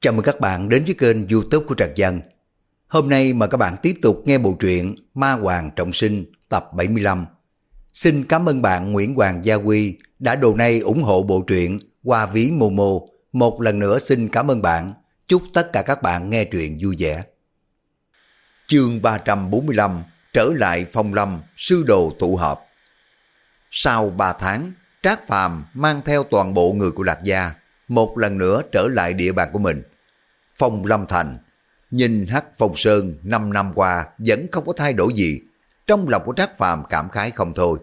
Chào mừng các bạn đến với kênh youtube của Trần Dân. Hôm nay mời các bạn tiếp tục nghe bộ truyện Ma Hoàng Trọng Sinh tập 75. Xin cảm ơn bạn Nguyễn Hoàng Gia Huy đã đồ nay ủng hộ bộ truyện qua ví Momo. Một lần nữa xin cảm ơn bạn. Chúc tất cả các bạn nghe truyện vui vẻ. Chương 345 Trở lại phong lâm, sư đồ tụ họp. Sau 3 tháng, Trác Phàm mang theo toàn bộ người của Lạc Gia một lần nữa trở lại địa bàn của mình. Phong Lâm Thành, nhìn Hắc Phong Sơn 5 năm qua vẫn không có thay đổi gì, trong lòng của Trác Phàm cảm khái không thôi.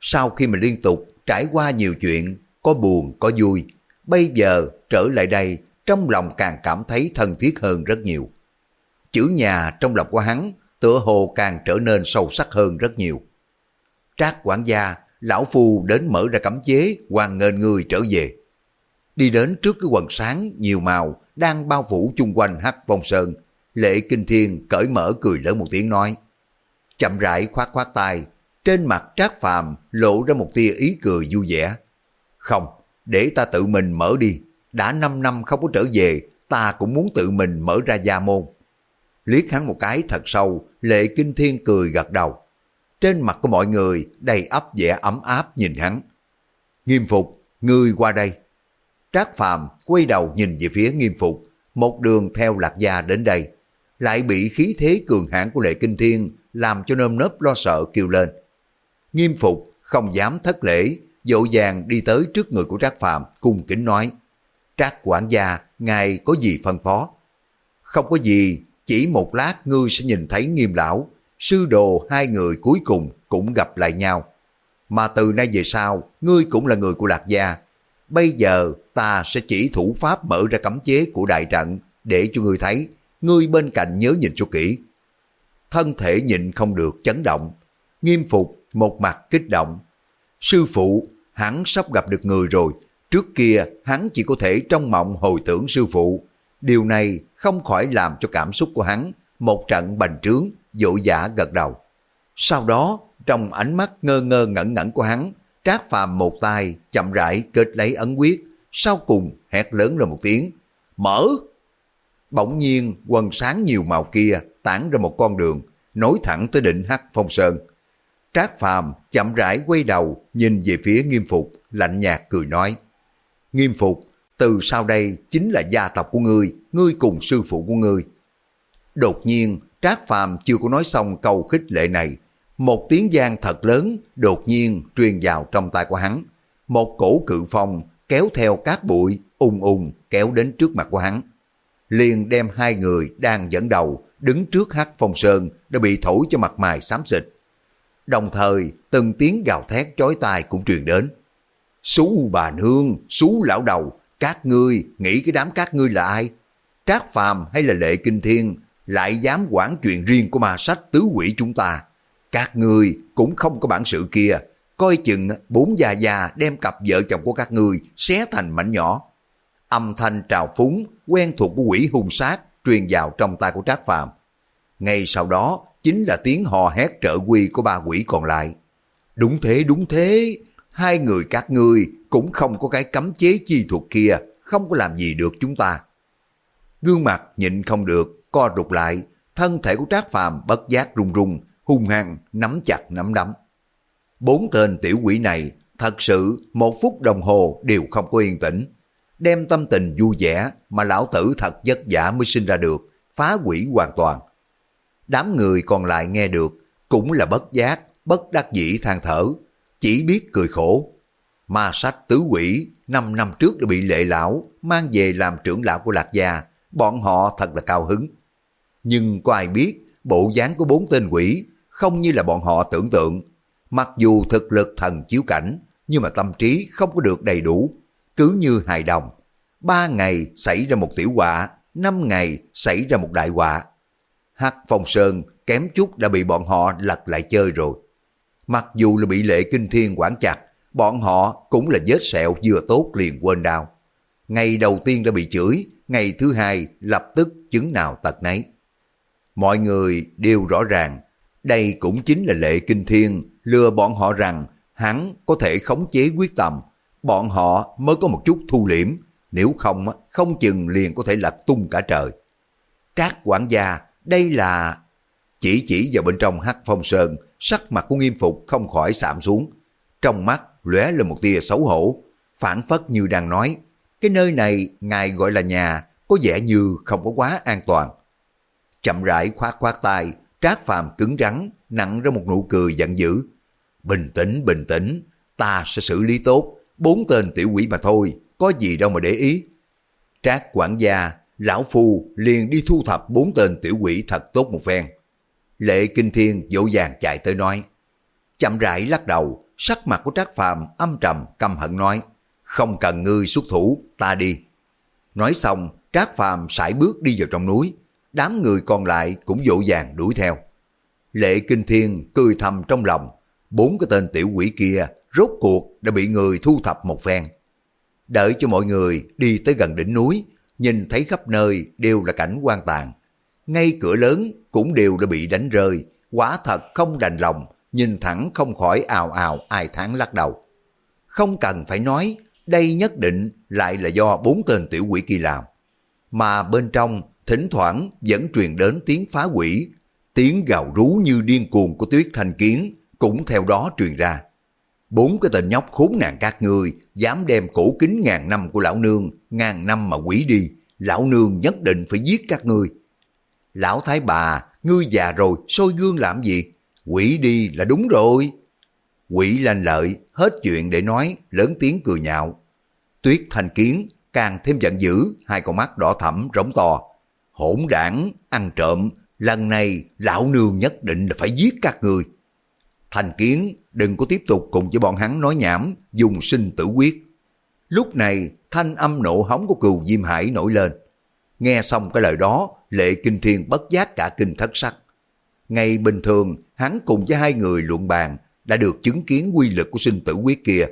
Sau khi mình liên tục trải qua nhiều chuyện, có buồn, có vui, bây giờ trở lại đây, trong lòng càng cảm thấy thân thiết hơn rất nhiều. Chữ nhà trong lòng của hắn tựa hồ càng trở nên sâu sắc hơn rất nhiều. Trác quản gia, lão phu đến mở ra cấm chế, hoàng nghênh người trở về. Đi đến trước cái quần sáng nhiều màu đang bao phủ chung quanh hắc vong sơn. Lệ Kinh Thiên cởi mở cười lớn một tiếng nói. Chậm rãi khoát khoát tay, trên mặt Trác Phàm lộ ra một tia ý cười vui vẻ. Không, để ta tự mình mở đi. Đã 5 năm không có trở về, ta cũng muốn tự mình mở ra gia môn. Liếc hắn một cái thật sâu, Lệ Kinh Thiên cười gật đầu. Trên mặt của mọi người đầy ấp vẻ ấm áp nhìn hắn. Nghiêm phục, ngươi qua đây. Trác Phàm quay đầu nhìn về phía nghiêm phục, một đường theo lạc gia đến đây, lại bị khí thế cường hãn của lệ kinh thiên làm cho nơm nớp lo sợ kêu lên. Nghiêm phục không dám thất lễ, dỗ dàng đi tới trước người của Trác Phàm cung kính nói, Trác quản gia, ngài có gì phân phó? Không có gì, chỉ một lát ngươi sẽ nhìn thấy nghiêm lão, sư đồ hai người cuối cùng cũng gặp lại nhau. Mà từ nay về sau, ngươi cũng là người của Lạc Gia, Bây giờ ta sẽ chỉ thủ pháp mở ra cấm chế của đại trận để cho ngươi thấy, ngươi bên cạnh nhớ nhìn cho kỹ. Thân thể nhịn không được chấn động, nghiêm phục một mặt kích động. Sư phụ, hắn sắp gặp được người rồi, trước kia hắn chỉ có thể trong mộng hồi tưởng sư phụ. Điều này không khỏi làm cho cảm xúc của hắn một trận bành trướng, dỗ dã gật đầu. Sau đó, trong ánh mắt ngơ ngơ ngẩn ngẩn của hắn, Trác Phàm một tay chậm rãi kết lấy ấn quyết, sau cùng hét lớn lên một tiếng, mở. Bỗng nhiên quần sáng nhiều màu kia tản ra một con đường, nối thẳng tới đỉnh Hắc Phong Sơn. Trác Phàm chậm rãi quay đầu nhìn về phía Nghiêm Phục, lạnh nhạt cười nói. Nghiêm Phục, từ sau đây chính là gia tộc của ngươi, ngươi cùng sư phụ của ngươi. Đột nhiên, Trác Phàm chưa có nói xong câu khích lệ này, một tiếng giang thật lớn đột nhiên truyền vào trong tay của hắn. Một cổ cự phong kéo theo cát bụi ung ung kéo đến trước mặt của hắn. Liền đem hai người đang dẫn đầu đứng trước hắc phong sơn đã bị thổi cho mặt mày xám xịt. Đồng thời từng tiếng gào thét chói tai cũng truyền đến. Xú bà nương, xú lão đầu, các ngươi nghĩ cái đám các ngươi là ai? Trác phàm hay là lệ kinh thiên lại dám quản chuyện riêng của ma sách tứ quỷ chúng ta? Các ngươi cũng không có bản sự kia, coi chừng bốn già già đem cặp vợ chồng của các người xé thành mảnh nhỏ. Âm thanh trào phúng, quen thuộc của quỷ hung sát truyền vào trong tay của Trác Phàm. Ngay sau đó chính là tiếng hò hét trợ quy của ba quỷ còn lại. Đúng thế, đúng thế, hai người các ngươi cũng không có cái cấm chế chi thuật kia, không có làm gì được chúng ta. Gương mặt nhịn không được, co rụt lại, thân thể của Trác Phàm bất giác run run, hung hăng nắm chặt nắm đấm. Bốn tên tiểu quỷ này thật sự một phút đồng hồ đều không có yên tĩnh. Đem tâm tình vui vẻ mà lão tử thật vất vả mới sinh ra được, phá quỷ hoàn toàn. Đám người còn lại nghe được cũng là bất giác, bất đắc dĩ than thở, chỉ biết cười khổ. Ma sách tứ quỷ năm năm trước đã bị lệ lão mang về làm trưởng lão của Lạc Gia, bọn họ thật là cao hứng. Nhưng có ai biết bộ dáng của bốn tên quỷ không như là bọn họ tưởng tượng. Mặc dù thực lực thần chiếu cảnh, nhưng mà tâm trí không có được đầy đủ, cứ như hài đồng. Ba ngày xảy ra một tiểu họa, năm ngày xảy ra một đại họa. Hắc Phong Sơn kém chút đã bị bọn họ lật lại chơi rồi. Mặc dù là bị lệ kinh thiên quản chặt, bọn họ cũng là vết sẹo vừa tốt liền quên đau. Ngày đầu tiên đã bị chửi, ngày thứ hai lập tức chứng nào tật nấy. Mọi người đều rõ ràng đây cũng chính là lệ kinh thiên lừa bọn họ rằng hắn có thể khống chế quyết tâm, bọn họ mới có một chút thu liễm, nếu không không chừng liền có thể lật tung cả trời. Trác quản gia, đây là... Chỉ chỉ vào bên trong hắc phong sơn, sắc mặt của nghiêm phục không khỏi sạm xuống. Trong mắt lóe lên một tia xấu hổ, phản phất như đang nói, cái nơi này ngài gọi là nhà, có vẻ như không có quá an toàn. Chậm rãi khoát khoát tay, Trác Phàm cứng rắn, nặng ra một nụ cười giận dữ. Bình tĩnh, bình tĩnh, ta sẽ xử lý tốt, bốn tên tiểu quỷ mà thôi, có gì đâu mà để ý. Trác quản gia, lão phu liền đi thu thập bốn tên tiểu quỷ thật tốt một phen. Lệ Kinh Thiên dỗ dàng chạy tới nói. Chậm rãi lắc đầu, sắc mặt của Trác Phàm âm trầm căm hận nói. Không cần ngươi xuất thủ, ta đi. Nói xong, Trác Phàm sải bước đi vào trong núi, đám người còn lại cũng dỗ dàng đuổi theo. Lệ Kinh Thiên cười thầm trong lòng, bốn cái tên tiểu quỷ kia rốt cuộc đã bị người thu thập một phen. Đợi cho mọi người đi tới gần đỉnh núi, nhìn thấy khắp nơi đều là cảnh quan tàn. Ngay cửa lớn cũng đều đã bị đánh rơi, quả thật không đành lòng, nhìn thẳng không khỏi ào ào ai tháng lắc đầu. Không cần phải nói, đây nhất định lại là do bốn tên tiểu quỷ kia làm. Mà bên trong, thỉnh thoảng vẫn truyền đến tiếng phá quỷ, tiếng gào rú như điên cuồng của tuyết thanh kiến cũng theo đó truyền ra. Bốn cái tên nhóc khốn nạn các ngươi dám đem cổ kính ngàn năm của lão nương ngàn năm mà quỷ đi, lão nương nhất định phải giết các ngươi. Lão thái bà, ngươi già rồi, soi gương làm gì? Quỷ đi là đúng rồi. Quỷ lanh lợi, hết chuyện để nói, lớn tiếng cười nhạo. Tuyết thành kiến, càng thêm giận dữ, hai con mắt đỏ thẫm rống to. Hỗn đảng, ăn trộm, lần này lão nương nhất định là phải giết các người. Thành kiến đừng có tiếp tục cùng với bọn hắn nói nhảm, dùng sinh tử quyết. Lúc này, thanh âm nộ hóng của cừu Diêm Hải nổi lên. Nghe xong cái lời đó, lệ kinh thiên bất giác cả kinh thất sắc. Ngày bình thường, hắn cùng với hai người luận bàn đã được chứng kiến quy lực của sinh tử quyết kia.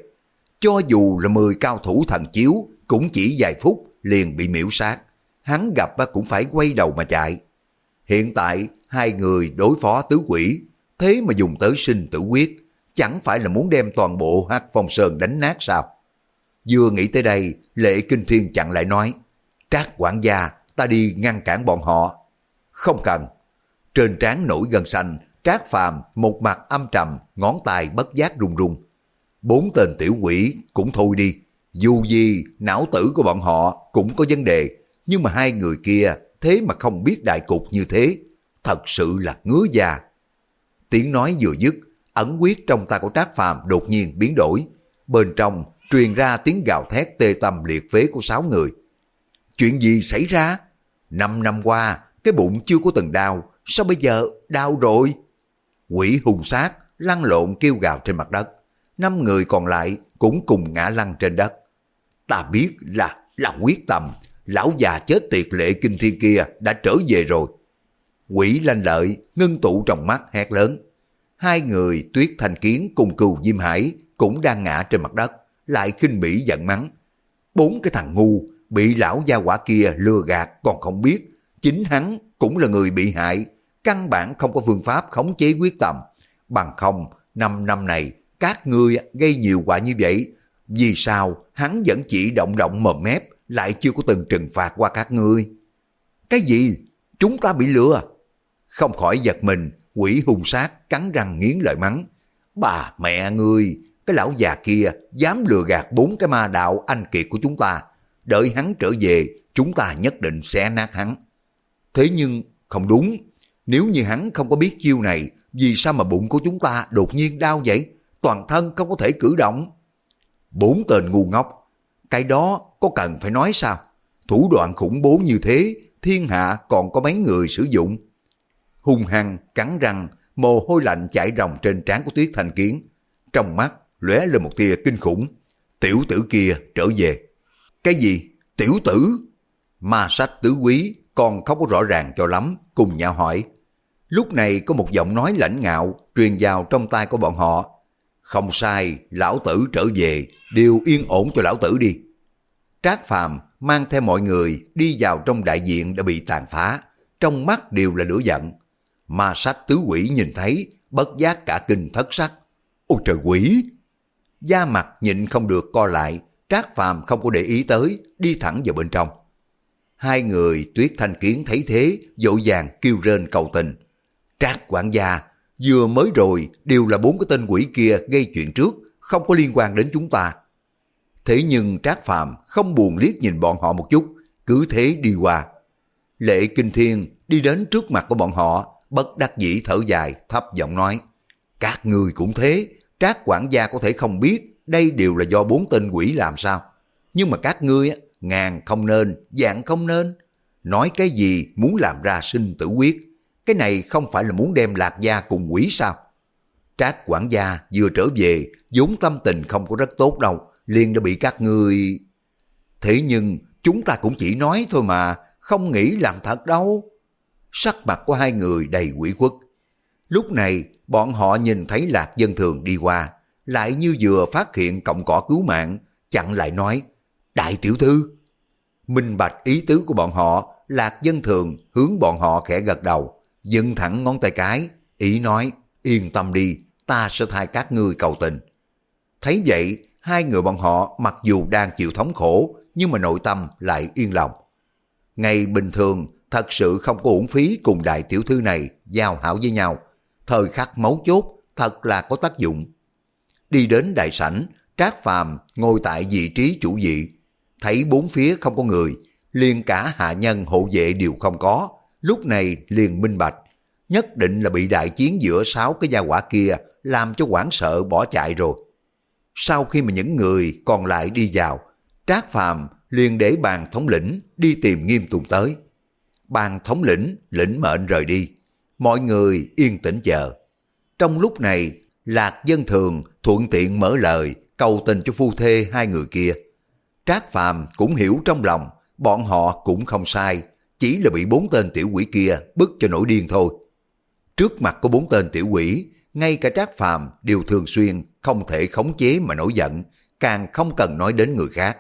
Cho dù là 10 cao thủ thần chiếu, cũng chỉ vài phút liền bị miễu sát. Hắn gặp cũng phải quay đầu mà chạy. Hiện tại, hai người đối phó tứ quỷ, thế mà dùng tới sinh tử quyết, chẳng phải là muốn đem toàn bộ hắc phong sơn đánh nát sao? Vừa nghĩ tới đây, lệ kinh thiên chặn lại nói, Trác quản gia, ta đi ngăn cản bọn họ. Không cần. Trên trán nổi gần xanh, Trác phàm một mặt âm trầm, ngón tay bất giác run run. Bốn tên tiểu quỷ cũng thôi đi. Dù gì, não tử của bọn họ cũng có vấn đề, nhưng mà hai người kia thế mà không biết đại cục như thế, thật sự là ngứa già. Tiếng nói vừa dứt, ẩn quyết trong tay của Trác Phàm đột nhiên biến đổi. Bên trong truyền ra tiếng gào thét tê tâm liệt phế của sáu người. Chuyện gì xảy ra? Năm năm qua, cái bụng chưa có từng đau, sao bây giờ đau rồi? Quỷ hùng sát, lăn lộn kêu gào trên mặt đất. Năm người còn lại cũng cùng ngã lăn trên đất. Ta biết là, là quyết tâm, lão già chết tiệt lệ kinh thiên kia đã trở về rồi. Quỷ lanh lợi, ngưng tụ trong mắt hét lớn. Hai người tuyết thanh kiến cùng cừu Diêm Hải cũng đang ngã trên mặt đất, lại khinh bỉ giận mắng. Bốn cái thằng ngu, bị lão gia quả kia lừa gạt còn không biết. Chính hắn cũng là người bị hại, căn bản không có phương pháp khống chế quyết tâm. Bằng không, năm năm này, các ngươi gây nhiều quả như vậy. Vì sao hắn vẫn chỉ động động mồm mép, lại chưa có từng trừng phạt qua các ngươi? Cái gì? Chúng ta bị lừa? Không khỏi giật mình, quỷ hung sát cắn răng nghiến lợi mắng. Bà mẹ ngươi, cái lão già kia dám lừa gạt bốn cái ma đạo anh kiệt của chúng ta. Đợi hắn trở về, chúng ta nhất định sẽ nát hắn. Thế nhưng không đúng, nếu như hắn không có biết chiêu này, vì sao mà bụng của chúng ta đột nhiên đau vậy? Toàn thân không có thể cử động. Bốn tên ngu ngốc, cái đó có cần phải nói sao? Thủ đoạn khủng bố như thế, thiên hạ còn có mấy người sử dụng hung hăng, cắn răng, mồ hôi lạnh chảy ròng trên trán của Tuyết Thành Kiến. Trong mắt lóe lên một tia kinh khủng. Tiểu tử kia trở về. Cái gì? Tiểu tử? Ma sách tứ quý còn không có rõ ràng cho lắm, cùng nhau hỏi. Lúc này có một giọng nói lãnh ngạo truyền vào trong tay của bọn họ. Không sai, lão tử trở về, đều yên ổn cho lão tử đi. Trác Phàm mang theo mọi người đi vào trong đại diện đã bị tàn phá, trong mắt đều là lửa giận ma sách tứ quỷ nhìn thấy, bất giác cả kinh thất sắc. Ôi trời quỷ! Da mặt nhịn không được co lại, Trác Phàm không có để ý tới, đi thẳng vào bên trong. Hai người tuyết thanh kiến thấy thế, dội vàng kêu rên cầu tình. Trác quản gia, vừa mới rồi đều là bốn cái tên quỷ kia gây chuyện trước, không có liên quan đến chúng ta. Thế nhưng Trác Phàm không buồn liếc nhìn bọn họ một chút, cứ thế đi qua. Lệ Kinh Thiên đi đến trước mặt của bọn họ, bất đắc dĩ thở dài, thấp giọng nói. Các người cũng thế, Trác quản gia có thể không biết đây đều là do bốn tên quỷ làm sao. Nhưng mà các ngươi, ngàn không nên, dạng không nên. Nói cái gì muốn làm ra sinh tử quyết. Cái này không phải là muốn đem lạc gia cùng quỷ sao? Trác quản gia vừa trở về, vốn tâm tình không có rất tốt đâu, liền đã bị các ngươi... Thế nhưng chúng ta cũng chỉ nói thôi mà, không nghĩ làm thật đâu. Sắc mặt của hai người đầy quỷ khuất. Lúc này, bọn họ nhìn thấy Lạc Dân Thường đi qua, lại như vừa phát hiện cọng cỏ cứu mạng, chặn lại nói, Đại tiểu thư. Minh bạch ý tứ của bọn họ, Lạc Dân Thường hướng bọn họ khẽ gật đầu, dựng thẳng ngón tay cái, ý nói, yên tâm đi, ta sẽ thay các ngươi cầu tình. Thấy vậy, hai người bọn họ mặc dù đang chịu thống khổ, nhưng mà nội tâm lại yên lòng. Ngày bình thường, thật sự không có uổng phí cùng đại tiểu thư này giao hảo với nhau. Thời khắc mấu chốt, thật là có tác dụng. Đi đến đại sảnh, Trác Phàm ngồi tại vị trí chủ vị, thấy bốn phía không có người, liền cả hạ nhân hộ vệ đều không có, lúc này liền minh bạch, nhất định là bị đại chiến giữa sáu cái gia quả kia làm cho hoảng sợ bỏ chạy rồi. Sau khi mà những người còn lại đi vào, Trác Phàm liền để bàn thống lĩnh đi tìm Nghiêm Tùng tới. Bàn thống lĩnh lĩnh mệnh rời đi, mọi người yên tĩnh chờ. Trong lúc này, Lạc Dân Thường thuận tiện mở lời cầu tình cho phu thê hai người kia. Trác Phàm cũng hiểu trong lòng, bọn họ cũng không sai, chỉ là bị bốn tên tiểu quỷ kia bức cho nổi điên thôi. Trước mặt của bốn tên tiểu quỷ, ngay cả Trác Phàm đều thường xuyên không thể khống chế mà nổi giận, càng không cần nói đến người khác.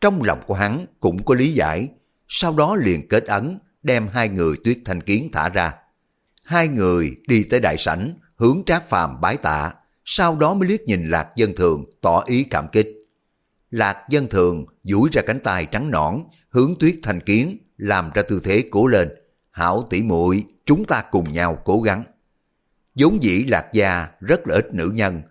Trong lòng của hắn cũng có lý giải, sau đó liền kết ấn, đem hai người tuyết thanh kiến thả ra. Hai người đi tới đại sảnh, hướng Trác Phàm bái tạ, sau đó mới liếc nhìn Lạc Dân Thường tỏ ý cảm kích. Lạc Dân Thường duỗi ra cánh tay trắng nõn, hướng tuyết thanh kiến, làm ra tư thế cố lên. Hảo tỷ muội chúng ta cùng nhau cố gắng. vốn dĩ Lạc Gia rất là ít nữ nhân,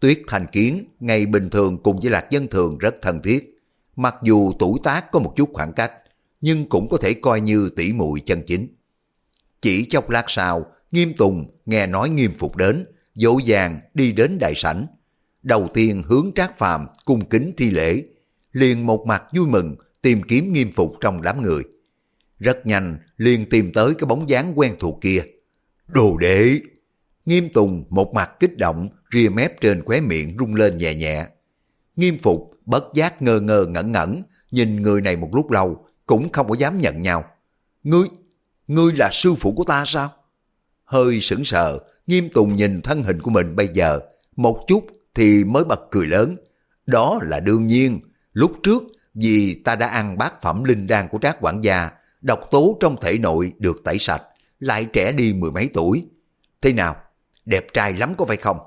Tuyết Thành Kiến ngày bình thường cùng với Lạc Dân Thường rất thân thiết. Mặc dù tuổi tác có một chút khoảng cách, nhưng cũng có thể coi như tỷ muội chân chính. Chỉ chốc lát sau, Nghiêm Tùng nghe nói Nghiêm Phục đến, dỗ dàng đi đến đại sảnh. Đầu tiên hướng Trác Phàm cung kính thi lễ, liền một mặt vui mừng tìm kiếm Nghiêm Phục trong đám người. Rất nhanh liền tìm tới cái bóng dáng quen thuộc kia. Đồ đệ! Nghiêm Tùng một mặt kích động, ria mép trên khóe miệng rung lên nhẹ nhẹ. Nghiêm Phục bất giác ngơ ngơ ngẩn ngẩn, nhìn người này một lúc lâu, cũng không có dám nhận nhau. Ngươi, ngươi là sư phụ của ta sao? Hơi sững sờ, Nghiêm Tùng nhìn thân hình của mình bây giờ, một chút thì mới bật cười lớn. Đó là đương nhiên, lúc trước vì ta đã ăn bát phẩm linh đan của trác quản gia, độc tố trong thể nội được tẩy sạch, lại trẻ đi mười mấy tuổi. Thế nào, đẹp trai lắm có phải không?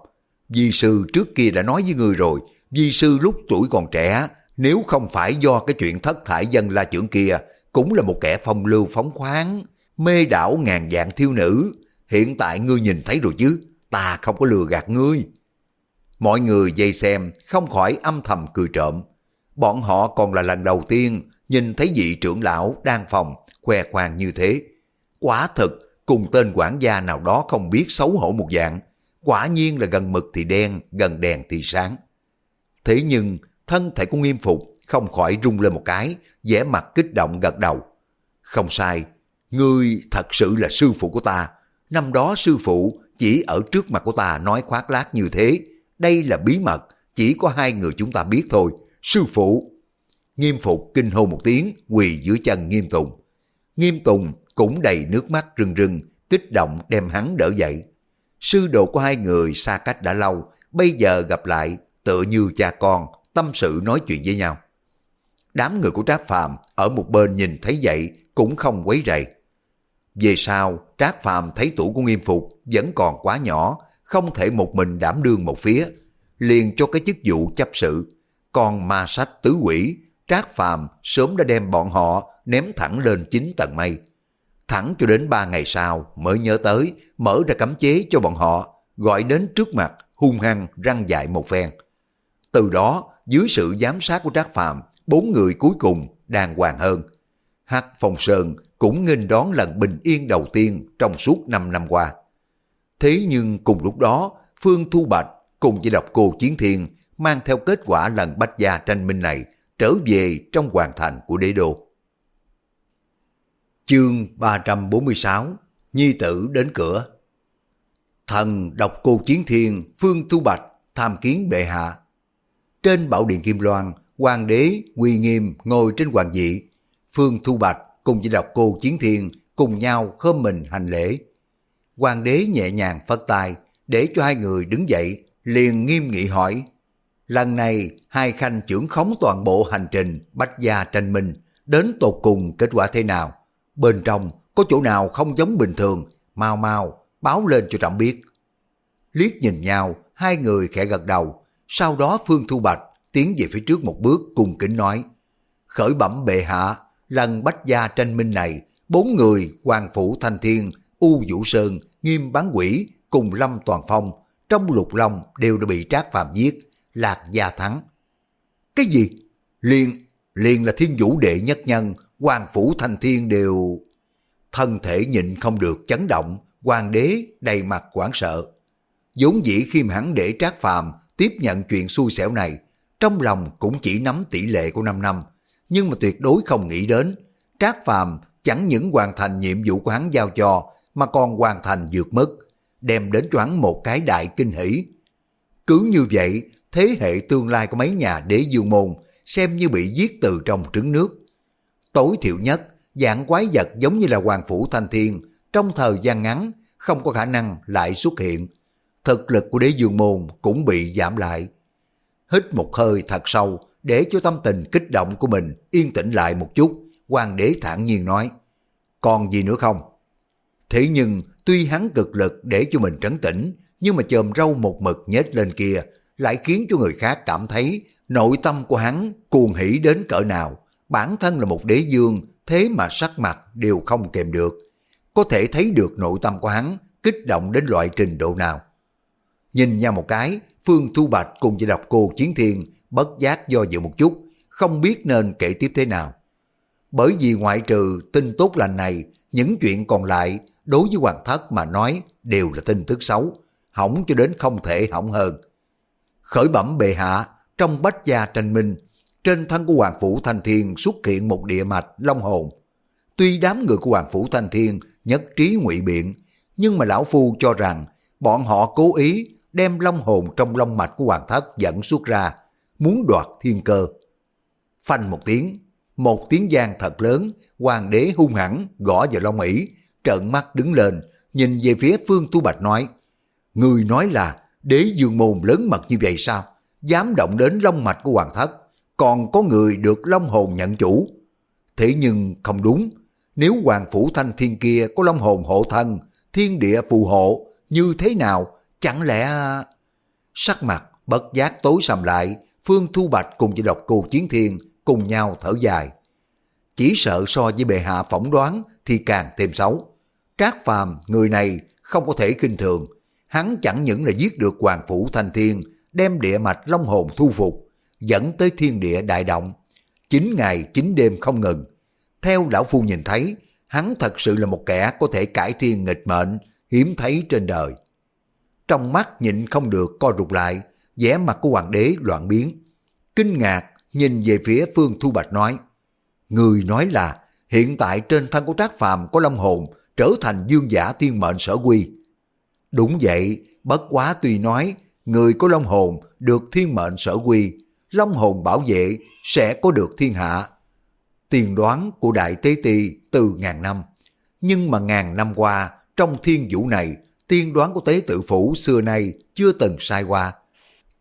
Di sư trước kia đã nói với người rồi, di sư lúc tuổi còn trẻ, nếu không phải do cái chuyện thất thải dân la trưởng kia, cũng là một kẻ phong lưu phóng khoáng, mê đảo ngàn dạng thiêu nữ. Hiện tại ngươi nhìn thấy rồi chứ, ta không có lừa gạt ngươi. Mọi người dây xem không khỏi âm thầm cười trộm. Bọn họ còn là lần đầu tiên nhìn thấy vị trưởng lão đang phòng khoe khoang như thế. Quả thực cùng tên quản gia nào đó không biết xấu hổ một dạng. Quả nhiên là gần mực thì đen, gần đèn thì sáng. Thế nhưng thân thể của nghiêm phục không khỏi rung lên một cái, vẻ mặt kích động gật đầu. Không sai, ngươi thật sự là sư phụ của ta. Năm đó sư phụ chỉ ở trước mặt của ta nói khoác lác như thế. Đây là bí mật, chỉ có hai người chúng ta biết thôi. Sư phụ! Nghiêm phục kinh hô một tiếng, quỳ dưới chân nghiêm tùng. Nghiêm tùng cũng đầy nước mắt rưng rưng, kích động đem hắn đỡ dậy. Sư đồ của hai người xa cách đã lâu, bây giờ gặp lại tựa như cha con, tâm sự nói chuyện với nhau. Đám người của Trác Phàm ở một bên nhìn thấy vậy cũng không quấy rầy. Về sau, Trác Phàm thấy tuổi của Nghiêm Phục vẫn còn quá nhỏ, không thể một mình đảm đương một phía, liền cho cái chức vụ chấp sự. còn ma sách tứ quỷ, Trác Phàm sớm đã đem bọn họ ném thẳng lên chín tầng mây. Thẳng cho đến ba ngày sau mới nhớ tới, mở ra cấm chế cho bọn họ, gọi đến trước mặt, hung hăng răng dại một phen. Từ đó, dưới sự giám sát của Trác Phàm bốn người cuối cùng đàng hoàng hơn. Hắc Phong Sơn cũng nghênh đón lần bình yên đầu tiên trong suốt 5 năm qua. Thế nhưng cùng lúc đó, Phương Thu Bạch cùng với độc cô Chiến Thiên mang theo kết quả lần bách gia tranh minh này trở về trong hoàn thành của đế đô. Chương 346 Nhi tử đến cửa Thần độc cô Chiến Thiên Phương Thu Bạch tham kiến bệ hạ. Trên bảo điện Kim Loan, hoàng đế uy Nghiêm ngồi trên hoàng vị. Phương Thu Bạch cùng với độc cô Chiến Thiên cùng nhau khom mình hành lễ. Hoàng đế nhẹ nhàng phất tay để cho hai người đứng dậy, liền nghiêm nghị hỏi. Lần này, hai khanh trưởng khống toàn bộ hành trình bách gia tranh minh, đến tột cùng kết quả thế nào? Bên trong có chỗ nào không giống bình thường, mau mau, báo lên cho trọng biết. Liếc nhìn nhau, hai người khẽ gật đầu, sau đó Phương Thu Bạch tiến về phía trước một bước cùng kính nói. Khởi bẩm bệ hạ, lần bách gia tranh minh này, bốn người Hoàng Phủ Thanh Thiên, U Vũ Sơn, Nghiêm Bán Quỷ cùng Lâm Toàn Phong trong lục long đều đã bị Trác Phàm giết, Lạc Gia thắng. Cái gì? Liền, liền là thiên vũ đệ nhất nhân, Hoàng Phủ Thanh Thiên đều... Thân thể nhịn không được chấn động, hoàng đế đầy mặt quảng sợ. vốn dĩ khi hắn để Trác Phàm tiếp nhận chuyện xui xẻo này, trong lòng cũng chỉ nắm tỷ lệ của 5 năm, nhưng mà tuyệt đối không nghĩ đến, Trác Phàm chẳng những hoàn thành nhiệm vụ của hắn giao cho, mà còn hoàn thành vượt mức, đem đến cho hắn một cái đại kinh hỷ. Cứ như vậy, thế hệ tương lai của mấy nhà đế dương môn xem như bị giết từ trong trứng nước. Tối thiểu nhất, dạng quái vật giống như là Hoàng Phủ Thanh Thiên, trong thời gian ngắn không có khả năng lại xuất hiện. Thực lực của đế dương môn cũng bị giảm lại. Hít một hơi thật sâu để cho tâm tình kích động của mình yên tĩnh lại một chút, hoàng đế thản nhiên nói, còn gì nữa không? Thế nhưng tuy hắn cực lực để cho mình trấn tĩnh, nhưng mà chòm râu một mực nhếch lên kia lại khiến cho người khác cảm thấy nội tâm của hắn cuồng hỉ đến cỡ nào. Bản thân là một đế dương, thế mà sắc mặt đều không kèm được. Có thể thấy được nội tâm của hắn kích động đến loại trình độ nào. Nhìn nhau một cái, Phương Thu Bạch cùng với đọc cô Chiến Thiên bất giác do dự một chút, không biết nên kể tiếp thế nào. Bởi vì ngoại trừ tin tốt lành này, những chuyện còn lại đối với Hoàng Thất mà nói đều là tin tức xấu, hỏng cho đến không thể hỏng hơn. Khởi bẩm bệ hạ, trong bách gia tranh minh, trên thân của Hoàng Phủ Thanh Thiên xuất hiện một địa mạch long hồn. Tuy đám người của Hoàng Phủ Thanh Thiên nhất trí ngụy biện, nhưng mà Lão Phu cho rằng bọn họ cố ý đem long hồn trong long mạch của Hoàng Thất dẫn xuất ra, muốn đoạt thiên cơ. Phanh một tiếng, một tiếng giang thật lớn, Hoàng đế hung hẳn gõ vào long ỷ trợn mắt đứng lên, nhìn về phía Phương Tu Bạch nói, Người nói là đế dương môn lớn mật như vậy sao? Dám động đến long mạch của hoàng thất, còn có người được long hồn nhận chủ. Thế nhưng không đúng, nếu hoàng phủ thanh thiên kia có long hồn hộ thân, thiên địa phù hộ, như thế nào? Chẳng lẽ... À, sắc mặt bất giác tối sầm lại, Phương Thu Bạch cùng với độc cô Chiến Thiên cùng nhau thở dài. Chỉ sợ so với bệ hạ phỏng đoán thì càng thêm xấu. Trác Phàm người này không có thể kinh thường, hắn chẳng những là giết được Hoàng Phủ Thanh Thiên, đem địa mạch long hồn thu phục, dẫn tới thiên địa đại động. Chín ngày chín đêm không ngừng. Theo lão phu nhìn thấy, hắn thật sự là một kẻ có thể cải thiên nghịch mệnh, hiếm thấy trên đời. Trong mắt nhịn không được co rụt lại, vẻ mặt của hoàng đế loạn biến. Kinh ngạc nhìn về phía Phương Thu Bạch nói, Người nói là hiện tại trên thân của Trác Phàm có long hồn trở thành dương giả tiên mệnh sở quy. Đúng vậy, bất quá tuy nói, người có long hồn được thiên mệnh sở quy, long hồn bảo vệ sẽ có được thiên hạ. Tiền đoán của Đại Tế Ti từ ngàn năm, nhưng mà ngàn năm qua, trong thiên vũ này, tiên đoán của Tế Tự Phủ xưa nay chưa từng sai qua.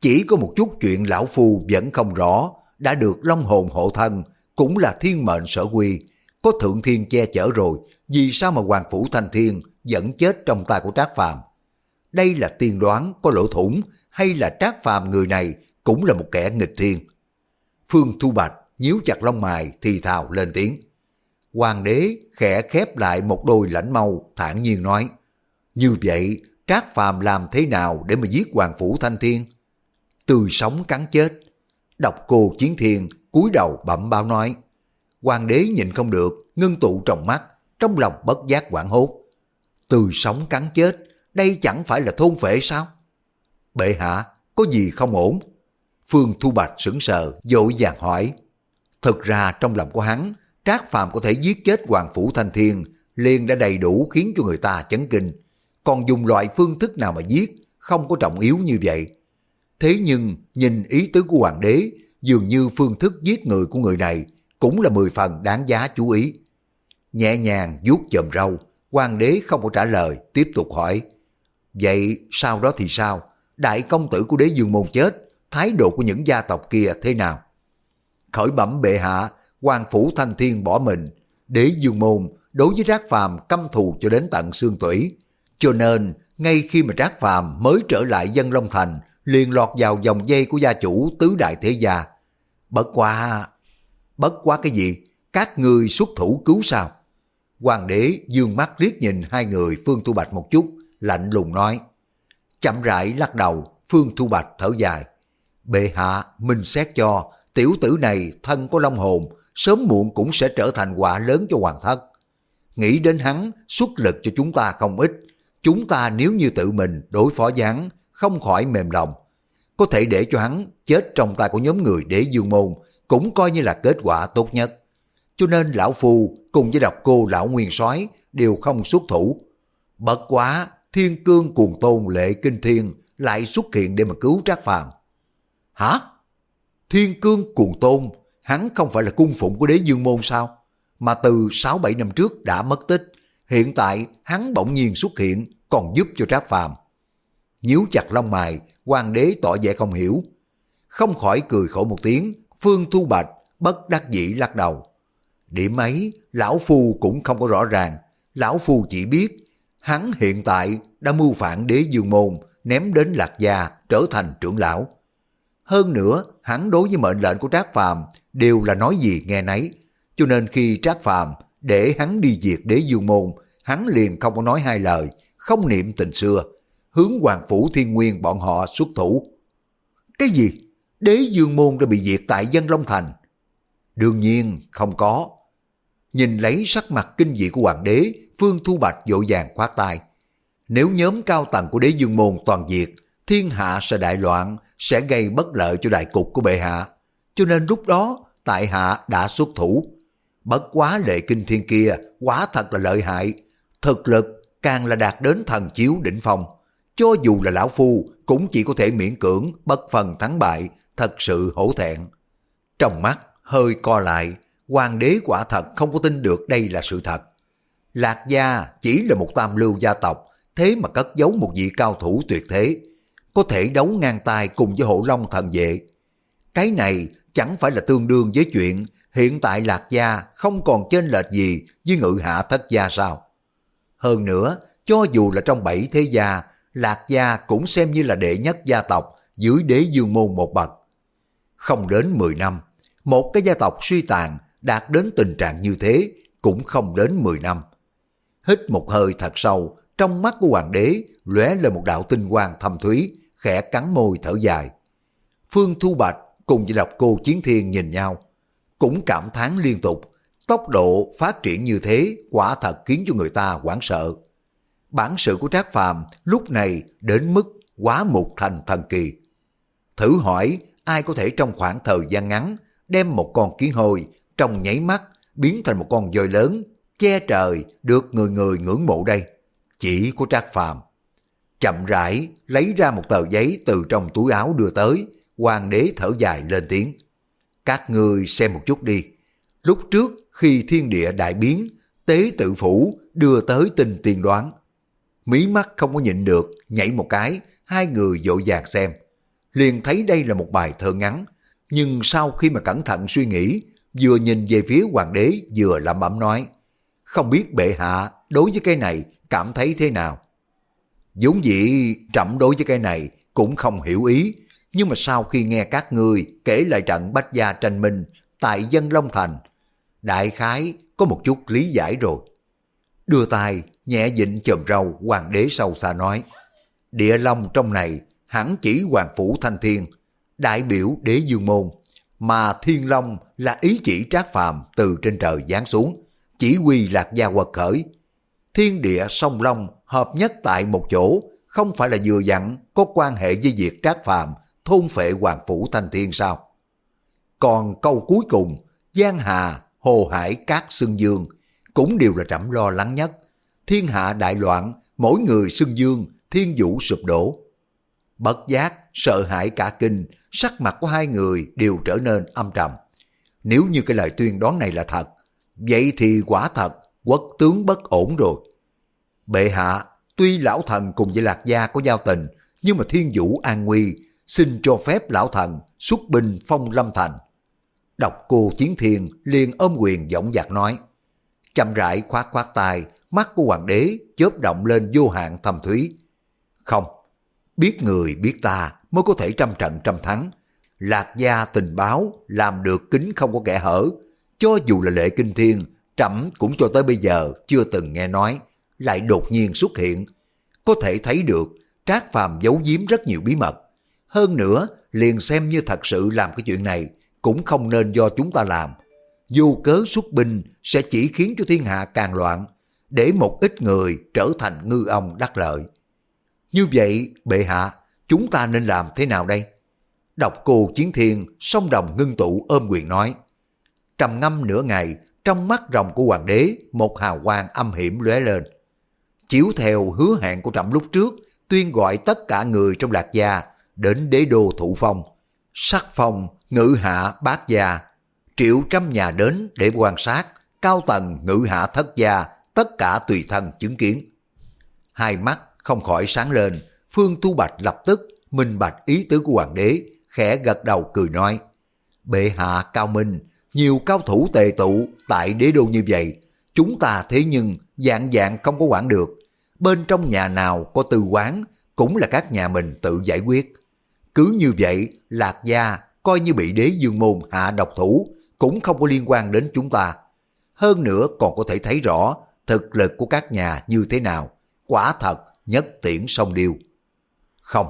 Chỉ có một chút chuyện lão phu vẫn không rõ, đã được long hồn hộ thân, cũng là thiên mệnh sở quy, có thượng thiên che chở rồi, vì sao mà Hoàng Phủ Thanh Thiên vẫn chết trong tay của Trác Phàm đây là tiên đoán có lỗ thủng hay là trác phàm người này cũng là một kẻ nghịch thiên. Phương Thu Bạch nhíu chặt lông mày thì thào lên tiếng. Hoàng đế khẽ khép lại một đôi lãnh mâu thản nhiên nói. Như vậy, Trác Phàm làm thế nào để mà giết Hoàng Phủ Thanh Thiên? từ sống cắn chết. Độc cô Chiến Thiên cúi đầu bẩm báo nói. Hoàng đế nhìn không được, ngưng tụ trong mắt, trong lòng bất giác quảng hốt. từ sống cắn chết, đây chẳng phải là thôn phệ sao? Bệ hạ, có gì không ổn? Phương Thu Bạch sững sờ, dội vàng hỏi. Thực ra trong lòng của hắn, Trác Phàm có thể giết chết Hoàng Phủ Thanh Thiên, liền đã đầy đủ khiến cho người ta chấn kinh. Còn dùng loại phương thức nào mà giết, không có trọng yếu như vậy. Thế nhưng, nhìn ý tứ của Hoàng đế, dường như phương thức giết người của người này cũng là mười phần đáng giá chú ý. Nhẹ nhàng vuốt chầm râu, Hoàng đế không có trả lời, tiếp tục hỏi. Vậy sau đó thì sao? Đại công tử của đế dương môn chết, thái độ của những gia tộc kia thế nào? Khởi bẩm bệ hạ, hoàng phủ thanh thiên bỏ mình, đế dương môn đối với rác Phàm căm thù cho đến tận xương tủy. Cho nên, ngay khi mà Trác Phàm mới trở lại dân Long Thành, liền lọt vào dòng dây của gia chủ tứ đại thế gia. Bất quá... Bất quá cái gì? Các người xuất thủ cứu sao? Hoàng đế dương mắt liếc nhìn hai người Phương Thu Bạch một chút, lạnh lùng nói. Chậm rãi lắc đầu, Phương Thu Bạch thở dài. Bệ hạ, minh xét cho, tiểu tử này thân có long hồn, sớm muộn cũng sẽ trở thành quả lớn cho hoàng thất. Nghĩ đến hắn, xuất lực cho chúng ta không ít. Chúng ta nếu như tự mình đối phó gián, không khỏi mềm lòng. Có thể để cho hắn chết trong tay của nhóm người đế dương môn, cũng coi như là kết quả tốt nhất. Cho nên lão phu cùng với độc cô lão nguyên soái đều không xuất thủ. Bất quá, thiên cương cuồng tôn lệ kinh thiên lại xuất hiện để mà cứu trác phàm. Hả? Thiên cương cuồng tôn, hắn không phải là cung phụng của đế dương môn sao? Mà từ 6-7 năm trước đã mất tích, hiện tại hắn bỗng nhiên xuất hiện còn giúp cho trác phàm. Nhíu chặt lông mày, hoàng đế tỏ vẻ không hiểu. Không khỏi cười khổ một tiếng, Phương Thu Bạch bất đắc dĩ lắc đầu. Điểm ấy, lão phu cũng không có rõ ràng. Lão phu chỉ biết, hắn hiện tại đã mưu phản đế dương môn, ném đến lạc gia, trở thành trưởng lão. Hơn nữa, hắn đối với mệnh lệnh của Trác Phàm đều là nói gì nghe nấy. Cho nên khi Trác Phàm để hắn đi diệt đế dương môn, hắn liền không có nói hai lời, không niệm tình xưa, hướng Hoàng Phủ Thiên Nguyên bọn họ xuất thủ. Cái gì? Đế dương môn đã bị diệt tại dân Long Thành? Đương nhiên không có. Nhìn lấy sắc mặt kinh dị của hoàng đế, Phương Thu Bạch dội vàng khoát tay. Nếu nhóm cao tầng của đế dương môn toàn diệt, thiên hạ sẽ đại loạn, sẽ gây bất lợi cho đại cục của bệ hạ. Cho nên lúc đó, tại hạ đã xuất thủ. Bất quá lệ kinh thiên kia, quá thật là lợi hại. Thực lực càng là đạt đến thần chiếu đỉnh phong. Cho dù là lão phu, cũng chỉ có thể miễn cưỡng, bất phần thắng bại, thật sự hổ thẹn. Trong mắt, hơi co lại, hoàng đế quả thật không có tin được đây là sự thật. Lạc gia chỉ là một tam lưu gia tộc, thế mà cất giấu một vị cao thủ tuyệt thế, có thể đấu ngang tay cùng với hộ long thần vệ. Cái này chẳng phải là tương đương với chuyện hiện tại Lạc gia không còn chênh lệch gì với ngự hạ thất gia sao. Hơn nữa, cho dù là trong bảy thế gia, Lạc gia cũng xem như là đệ nhất gia tộc dưới đế dương môn một bậc. Không đến 10 năm, một cái gia tộc suy tàn đạt đến tình trạng như thế cũng không đến 10 năm. Hít một hơi thật sâu, trong mắt của hoàng đế lóe lên một đạo tinh quang thâm thúy, khẽ cắn môi thở dài. Phương Thu Bạch cùng với độc cô Chiến Thiên nhìn nhau, cũng cảm thán liên tục, tốc độ phát triển như thế quả thật khiến cho người ta hoảng sợ. Bản sự của Trác Phàm lúc này đến mức quá mục thành thần kỳ. Thử hỏi ai có thể trong khoảng thời gian ngắn đem một con kiến hồi trong nháy mắt biến thành một con voi lớn, che trời được người người ngưỡng mộ đây. Chỉ của Trác Phàm Chậm rãi lấy ra một tờ giấy từ trong túi áo đưa tới, hoàng đế thở dài lên tiếng. Các người xem một chút đi. Lúc trước khi thiên địa đại biến, tế tự phủ đưa tới tình tiên đoán. Mí mắt không có nhịn được, nhảy một cái, hai người dội dàng xem. Liền thấy đây là một bài thơ ngắn, nhưng sau khi mà cẩn thận suy nghĩ, vừa nhìn về phía hoàng đế vừa lẩm bẩm nói, không biết bệ hạ đối với cái này cảm thấy thế nào. vốn dĩ trẫm đối với cái này cũng không hiểu ý, nhưng mà sau khi nghe các người kể lại trận bách gia tranh minh tại dân Long Thành, đại khái có một chút lý giải rồi. Đưa tay, nhẹ dịnh chòm râu, hoàng đế sâu xa nói, địa long trong này hẳn chỉ hoàng phủ thanh thiên, đại biểu đế dương môn, mà thiên long là ý chỉ trác phàm từ trên trời giáng xuống, chỉ huy lạc gia quật khởi. Thiên địa song long hợp nhất tại một chỗ, không phải là vừa dặn có quan hệ với việc trác phàm thôn phệ hoàng phủ thanh thiên sao? Còn câu cuối cùng, Giang Hà, Hồ Hải, Cát Sương Dương cũng đều là trẫm lo lắng nhất. Thiên hạ đại loạn, mỗi người Sương Dương, thiên vũ sụp đổ. Bất giác, sợ hãi cả kinh, sắc mặt của hai người đều trở nên âm trầm. Nếu như cái lời tuyên đoán này là thật, vậy thì quả thật quốc tướng bất ổn rồi. Bệ hạ, tuy lão thần cùng với lạc gia có giao tình, nhưng mà thiên vũ an nguy, xin cho phép lão thần xuất binh phong lâm thành. Đọc cô chiến thiên liền ôm quyền giọng giặc nói. Chậm rãi khoát khoát tay, mắt của hoàng đế chớp động lên vô hạn thầm thúy. Không, biết người biết ta mới có thể trăm trận trăm thắng. Lạc gia tình báo làm được kính không có kẻ hở. Cho dù là lệ kinh thiên, trẫm cũng cho tới bây giờ chưa từng nghe nói, lại đột nhiên xuất hiện. Có thể thấy được Trác Phàm giấu giếm rất nhiều bí mật. Hơn nữa, liền xem như thật sự làm cái chuyện này, cũng không nên do chúng ta làm. Dù cớ xuất binh sẽ chỉ khiến cho thiên hạ càng loạn, để một ít người trở thành ngư ông đắc lợi. Như vậy, bệ hạ, chúng ta nên làm thế nào đây? Đọc cô chiến thiên, song đồng ngưng tụ ôm quyền nói. Trầm ngâm nửa ngày, trong mắt rồng của hoàng đế, một hào quang âm hiểm lóe lên. Chiếu theo hứa hẹn của trầm lúc trước, tuyên gọi tất cả người trong lạc gia đến đế đô thụ phong. Sắc phong, ngự hạ bát gia, triệu trăm nhà đến để quan sát, cao tầng ngự hạ thất gia, tất cả tùy thân chứng kiến. Hai mắt không khỏi sáng lên, Phương Tu Bạch lập tức minh bạch ý tứ của hoàng đế, khẽ gật đầu cười nói. Bệ hạ cao minh, nhiều cao thủ tề tụ tại đế đô như vậy, chúng ta thế nhưng dạng dạng không có quản được. Bên trong nhà nào có tư quán cũng là các nhà mình tự giải quyết. Cứ như vậy, Lạc Gia coi như bị đế dương môn hạ độc thủ cũng không có liên quan đến chúng ta. Hơn nữa còn có thể thấy rõ thực lực của các nhà như thế nào. Quả thật nhất tiễn song điêu. Không,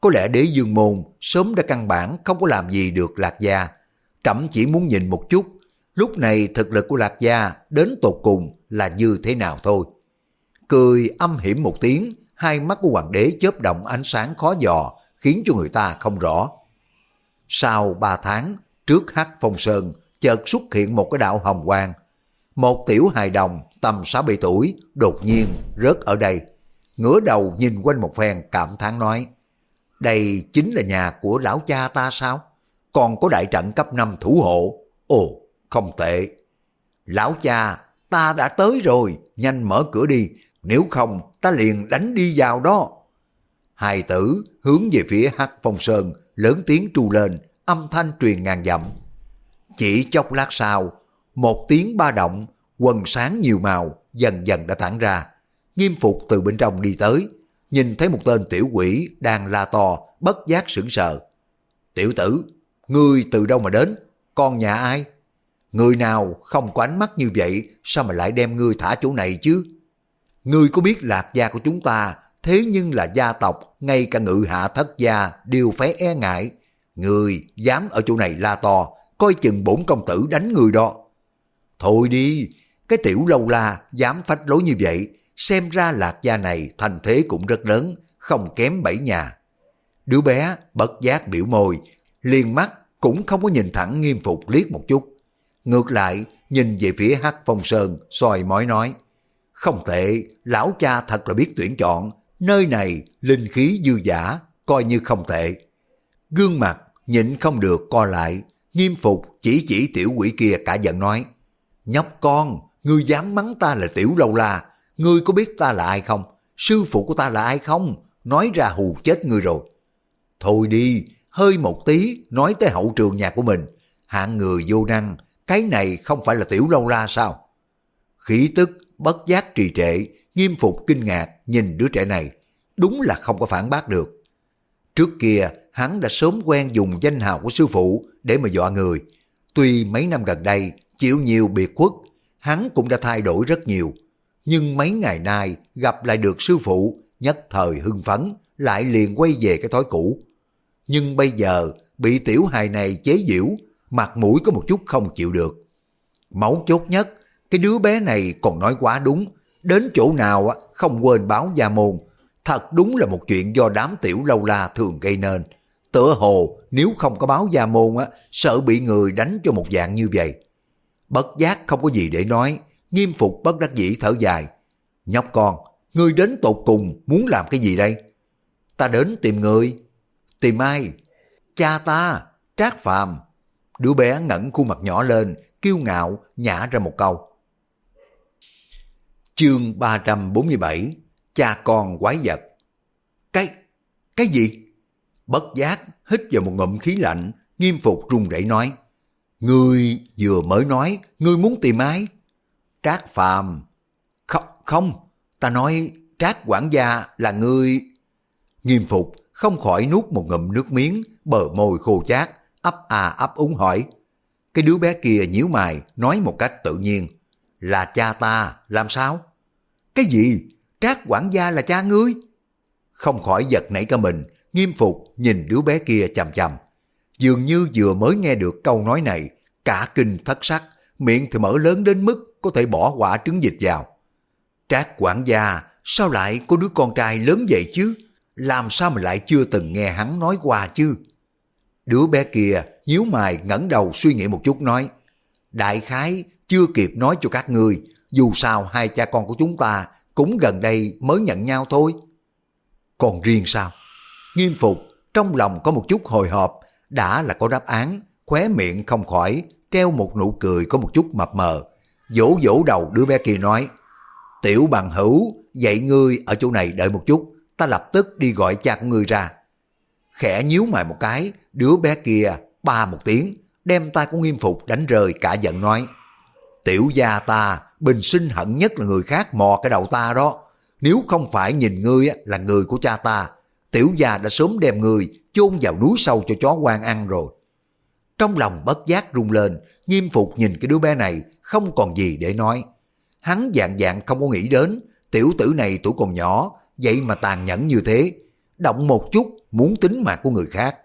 có lẽ đế dương môn sớm đã căn bản không có làm gì được Lạc Gia. Trẫm chỉ muốn nhìn một chút, lúc này thực lực của Lạc Gia đến tột cùng là như thế nào thôi. Cười âm hiểm một tiếng, hai mắt của hoàng đế chớp động ánh sáng khó dò, khiến cho người ta không rõ. Sau ba tháng, trước hắc phong sơn, chợt xuất hiện một cái đạo hồng quang. Một tiểu hài đồng tầm 6-7 tuổi đột nhiên rớt ở đây ngửa đầu nhìn quanh một phen cảm thán nói, đây chính là nhà của lão cha ta sao? Còn có đại trận cấp 5 thủ hộ. Ồ, không tệ. Lão cha, ta đã tới rồi, nhanh mở cửa đi, nếu không ta liền đánh đi vào đó. Hai tử hướng về phía Hắc Phong Sơn, lớn tiếng tru lên, âm thanh truyền ngàn dặm. Chỉ chốc lát sau, một tiếng ba động, quần sáng nhiều màu dần dần đã tản ra nghiêm phục từ bên trong đi tới, nhìn thấy một tên tiểu quỷ đang la to, bất giác sững sờ. Tiểu tử, ngươi từ đâu mà đến? Con nhà ai? Người nào không có ánh mắt như vậy, sao mà lại đem ngươi thả chỗ này chứ? Ngươi có biết lạc gia của chúng ta, thế nhưng là gia tộc, ngay cả ngự hạ thất gia đều phải e ngại. người dám ở chỗ này la to, coi chừng bổn công tử đánh người đó. Thôi đi, cái tiểu lâu la dám phách lối như vậy, xem ra lạc gia này thành thế cũng rất lớn, không kém bảy nhà. Đứa bé bất giác biểu môi, liền mắt cũng không có nhìn thẳng nghiêm phục liếc một chút. Ngược lại, nhìn về phía hắc phong sơn, soi mói nói, không tệ, lão cha thật là biết tuyển chọn, nơi này linh khí dư giả, coi như không tệ. Gương mặt nhịn không được co lại, nghiêm phục chỉ chỉ tiểu quỷ kia cả giận nói, nhóc con, ngươi dám mắng ta là tiểu lâu la, Ngươi có biết ta là ai không? Sư phụ của ta là ai không? Nói ra hù chết ngươi rồi. Thôi đi, hơi một tí, nói tới hậu trường nhà của mình. Hạng người vô năng, cái này không phải là tiểu lâu la sao? Khí tức, bất giác trì trệ, nghiêm phục kinh ngạc nhìn đứa trẻ này. Đúng là không có phản bác được. Trước kia, hắn đã sớm quen dùng danh hào của sư phụ để mà dọa người. Tuy mấy năm gần đây, chịu nhiều biệt khuất, hắn cũng đã thay đổi rất nhiều. Nhưng mấy ngày nay gặp lại được sư phụ, nhất thời hưng phấn, lại liền quay về cái thói cũ. Nhưng bây giờ, bị tiểu hài này chế giễu, mặt mũi có một chút không chịu được. Máu chốt nhất, cái đứa bé này còn nói quá đúng, đến chỗ nào không quên báo gia môn. Thật đúng là một chuyện do đám tiểu lâu la thường gây nên. Tựa hồ nếu không có báo gia môn á, sợ bị người đánh cho một dạng như vậy. Bất giác không có gì để nói, nghiêm phục bất đắc dĩ thở dài. Nhóc con, ngươi đến tột cùng muốn làm cái gì đây? Ta đến tìm người. Tìm ai? Cha ta, Trác Phàm. Đứa bé ngẩng khuôn mặt nhỏ lên, kiêu ngạo, nhả ra một câu. Chương 347 Cha con quái vật Cái, cái gì? Bất giác, hít vào một ngụm khí lạnh, nghiêm phục run rẩy nói. Ngươi vừa mới nói, ngươi muốn tìm ai? Trác Phàm Không, không, ta nói Trác quản gia là ngươi... Nghiêm phục không khỏi nuốt một ngụm nước miếng, bờ môi khô chát, ấp à ấp úng hỏi. Cái đứa bé kia nhíu mày, nói một cách tự nhiên. Là cha ta, làm sao? Cái gì? Trác quản gia là cha ngươi? Không khỏi giật nảy cả mình, nghiêm phục nhìn đứa bé kia chằm chằm. Dường như vừa mới nghe được câu nói này, cả kinh thất sắc, miệng thì mở lớn đến mức có thể bỏ quả trứng dịch vào. Trác quản gia, sao lại có đứa con trai lớn vậy chứ? Làm sao mà lại chưa từng nghe hắn nói qua chứ? Đứa bé kia nhíu mày ngẩng đầu suy nghĩ một chút nói, Đại khái chưa kịp nói cho các ngươi, dù sao hai cha con của chúng ta cũng gần đây mới nhận nhau thôi. Còn riêng sao? Nghiêm phục, trong lòng có một chút hồi hộp, đã là có đáp án, khóe miệng không khỏi, treo một nụ cười có một chút mập mờ. Vỗ vỗ đầu đứa bé kia nói, Tiểu bằng hữu, dạy ngươi ở chỗ này đợi một chút, ta lập tức đi gọi cha của ngươi ra. Khẽ nhíu mày một cái, đứa bé kia ba một tiếng, đem tay của nghiêm phục đánh rơi cả giận nói, Tiểu gia ta, bình sinh hận nhất là người khác mò cái đầu ta đó. Nếu không phải nhìn ngươi là người của cha ta, tiểu gia đã sớm đem ngươi chôn vào núi sâu cho chó quan ăn rồi. Trong lòng bất giác rung lên, nghiêm phục nhìn cái đứa bé này không còn gì để nói. Hắn dạng dạng không có nghĩ đến, tiểu tử này tuổi còn nhỏ, vậy mà tàn nhẫn như thế. Động một chút muốn tính mạng của người khác.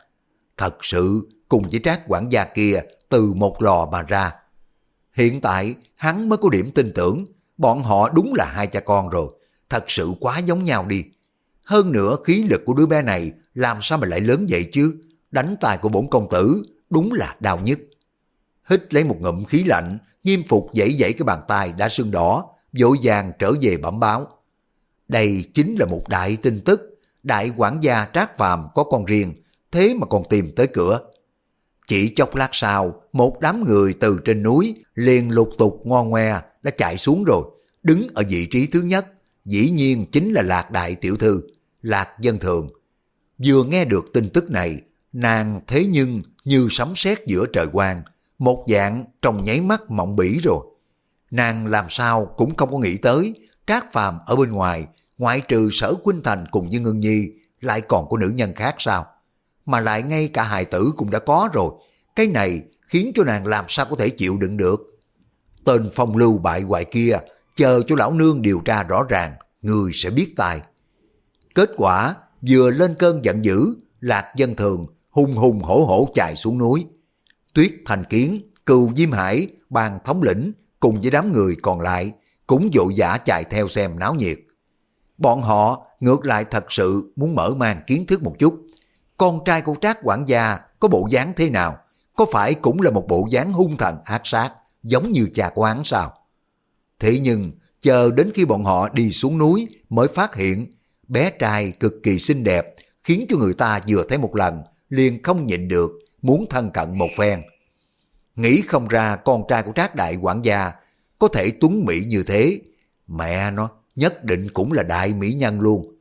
Thật sự cùng với trác quản gia kia từ một lò mà ra. Hiện tại hắn mới có điểm tin tưởng, bọn họ đúng là hai cha con rồi, thật sự quá giống nhau đi. Hơn nữa khí lực của đứa bé này làm sao mà lại lớn vậy chứ, đánh tài của bổn công tử đúng là đau nhất. Hít lấy một ngụm khí lạnh, nghiêm phục dãy dãy cái bàn tay đã sưng đỏ, vội vàng trở về bẩm báo. Đây chính là một đại tin tức, đại quản gia Trác Phàm có con riêng, thế mà còn tìm tới cửa. Chỉ chốc lát sau, một đám người từ trên núi liền lục tục ngoan ngoe đã chạy xuống rồi, đứng ở vị trí thứ nhất, dĩ nhiên chính là Lạc Đại Tiểu Thư, Lạc Dân Thường. Vừa nghe được tin tức này, nàng thế nhưng như sấm sét giữa trời quang, một dạng trong nháy mắt mộng bỉ rồi. Nàng làm sao cũng không có nghĩ tới, Trác Phàm ở bên ngoài, ngoại trừ sở Quynh Thành cùng với Ngân Nhi, lại còn có nữ nhân khác sao? Mà lại ngay cả hài tử cũng đã có rồi, cái này khiến cho nàng làm sao có thể chịu đựng được. Tên phong lưu bại hoại kia, chờ cho lão nương điều tra rõ ràng, người sẽ biết tài. Kết quả, vừa lên cơn giận dữ, lạc dân thường, hùng hùng hổ hổ chạy xuống núi. Tuyết thành kiến, cừu diêm hải, bàn thống lĩnh, cùng với đám người còn lại, cũng vội vã chạy theo xem náo nhiệt. Bọn họ ngược lại thật sự muốn mở mang kiến thức một chút. Con trai của trác quản gia có bộ dáng thế nào? có phải cũng là một bộ dáng hung thần ác sát, giống như cha của hắn sao? Thế nhưng, chờ đến khi bọn họ đi xuống núi mới phát hiện bé trai cực kỳ xinh đẹp, khiến cho người ta vừa thấy một lần, liền không nhịn được, muốn thân cận một phen. Nghĩ không ra con trai của trác đại quản gia có thể tuấn mỹ như thế. Mẹ nó, nhất định cũng là đại mỹ nhân luôn.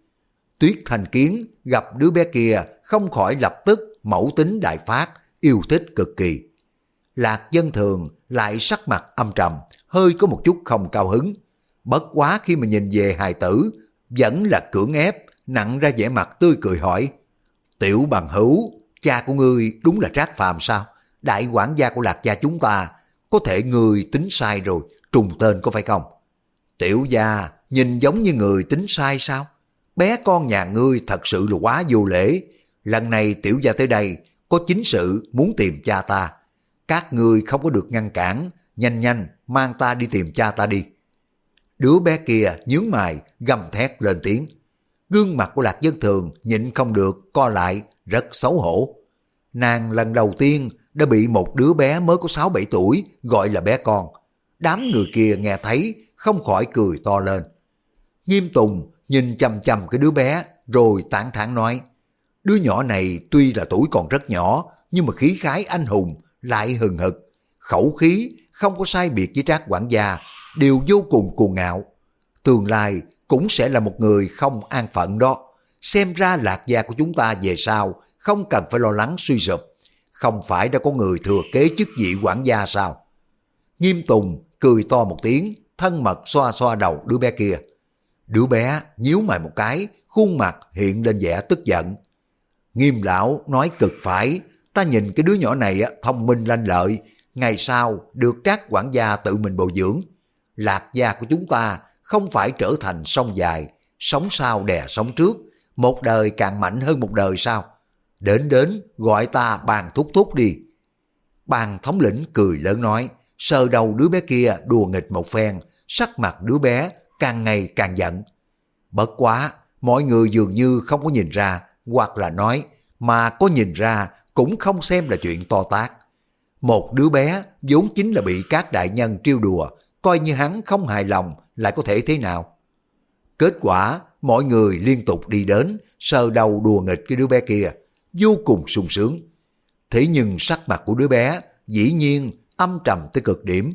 Tuyết Thành Kiến gặp đứa bé kia không khỏi lập tức mẫu tính đại phát, yêu thích cực kỳ. Lạc dân thường lại sắc mặt âm trầm, hơi có một chút không cao hứng. Bất quá khi mà nhìn về hài tử, vẫn là cưỡng ép, nặng ra vẻ mặt tươi cười hỏi. Tiểu bằng hữu, cha của ngươi đúng là trác phàm sao? Đại quản gia của lạc gia chúng ta, có thể người tính sai rồi, trùng tên có phải không? Tiểu gia, nhìn giống như người tính sai sao? Bé con nhà ngươi thật sự là quá vô lễ. Lần này tiểu gia tới đây, có chính sự muốn tìm cha ta. Các ngươi không có được ngăn cản, nhanh nhanh mang ta đi tìm cha ta đi. Đứa bé kia nhướng mày, gầm thét lên tiếng. Gương mặt của Lạc Dân Thường nhịn không được, co lại, rất xấu hổ. Nàng lần đầu tiên đã bị một đứa bé mới có 6-7 tuổi gọi là bé con. Đám người kia nghe thấy không khỏi cười to lên. Nghiêm Tùng nhìn chằm chằm cái đứa bé rồi tán thán nói Đứa nhỏ này tuy là tuổi còn rất nhỏ nhưng mà khí khái anh hùng lại hừng hực. Khẩu khí không có sai biệt với trác quản gia đều vô cùng cuồng ngạo. Tương lai cũng sẽ là một người không an phận đó. Xem ra lạc gia của chúng ta về sau không cần phải lo lắng suy sụp. Không phải đã có người thừa kế chức vị quản gia sao? Nghiêm Tùng cười to một tiếng, thân mật xoa xoa đầu đứa bé kia. Đứa bé nhíu mày một cái, khuôn mặt hiện lên vẻ tức giận. Nghiêm lão nói cực phải, ta nhìn cái đứa nhỏ này thông minh lanh lợi, ngày sau được trác quản gia tự mình bồi dưỡng. Lạc gia của chúng ta không phải trở thành sông dài, sống sau đè sống trước, một đời càng mạnh hơn một đời sao? Đến đến, gọi ta bàn thúc thúc đi. Bàn thống lĩnh cười lớn nói, sờ đầu đứa bé kia đùa nghịch một phen, sắc mặt đứa bé càng ngày càng giận. Bất quá, mọi người dường như không có nhìn ra, hoặc là nói, mà có nhìn ra cũng không xem là chuyện to tát. Một đứa bé vốn chính là bị các đại nhân trêu đùa, coi như hắn không hài lòng lại có thể thế nào. Kết quả, mọi người liên tục đi đến, sờ đầu đùa nghịch cái đứa bé kia, vô cùng sung sướng. Thế nhưng sắc mặt của đứa bé dĩ nhiên âm trầm tới cực điểm.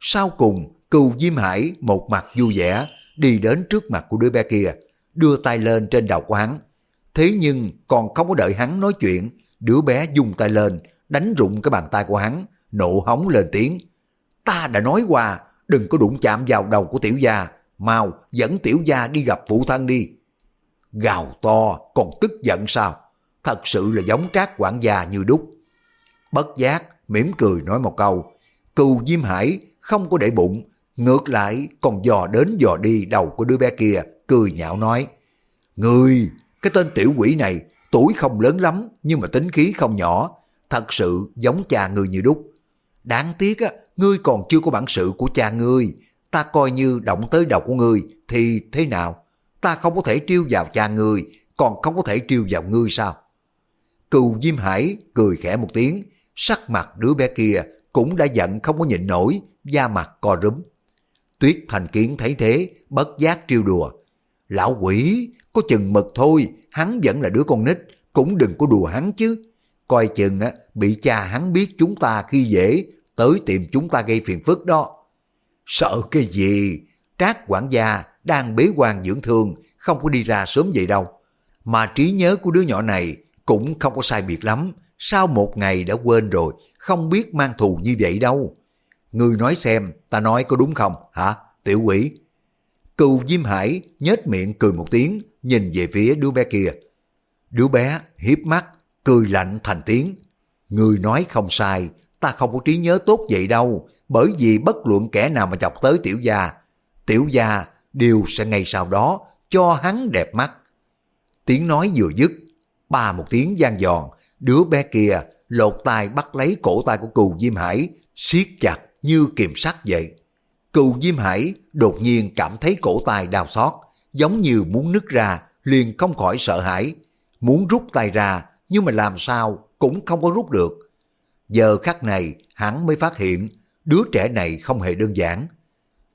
Sau cùng, cừu Diêm Hải một mặt vui vẻ đi đến trước mặt của đứa bé kia, đưa tay lên trên đầu của hắn. Thế nhưng còn không có đợi hắn nói chuyện, đứa bé dùng tay lên, đánh rụng cái bàn tay của hắn, nộ hóng lên tiếng. Ta đã nói qua, đừng có đụng chạm vào đầu của tiểu gia, mau dẫn tiểu gia đi gặp phụ thân đi. Gào to, còn tức giận sao? Thật sự là giống trác quản gia như đúc. Bất giác, mỉm cười nói một câu, cừu Diêm Hải không có để bụng, ngược lại còn dò đến dò đi đầu của đứa bé kia, cười nhạo nói, Người, cái tên tiểu quỷ này, tuổi không lớn lắm nhưng mà tính khí không nhỏ, thật sự giống cha người như đúc. Đáng tiếc á, ngươi còn chưa có bản sự của cha ngươi, ta coi như động tới đầu của ngươi thì thế nào? Ta không có thể trêu vào cha ngươi, còn không có thể trêu vào ngươi sao? Cừu Diêm Hải cười khẽ một tiếng, sắc mặt đứa bé kia cũng đã giận không có nhịn nổi, da mặt co rúm. Tuyết Thành Kiến thấy thế, bất giác trêu đùa. Lão quỷ, có chừng mực thôi, hắn vẫn là đứa con nít, cũng đừng có đùa hắn chứ. Coi chừng á, bị cha hắn biết chúng ta khi dễ, tới tìm chúng ta gây phiền phức đó. Sợ cái gì? Trác quản gia đang bế quan dưỡng thương, không có đi ra sớm vậy đâu. Mà trí nhớ của đứa nhỏ này cũng không có sai biệt lắm, sau một ngày đã quên rồi, không biết mang thù như vậy đâu. Người nói xem, ta nói có đúng không, hả, tiểu quỷ? Cừu Diêm Hải nhếch miệng cười một tiếng, nhìn về phía đứa bé kia. Đứa bé hiếp mắt, cười lạnh thành tiếng. Người nói không sai, ta không có trí nhớ tốt vậy đâu, bởi vì bất luận kẻ nào mà chọc tới tiểu gia, tiểu gia đều sẽ ngay sau đó cho hắn đẹp mắt. Tiếng nói vừa dứt, ba một tiếng gian giòn, đứa bé kia lột tay bắt lấy cổ tay của cừu Diêm Hải, siết chặt như kiềm sắt vậy. Cựu Diêm Hải đột nhiên cảm thấy cổ tay đau xót, giống như muốn nứt ra, liền không khỏi sợ hãi. Muốn rút tay ra, nhưng mà làm sao cũng không có rút được. Giờ khắc này, hắn mới phát hiện đứa trẻ này không hề đơn giản.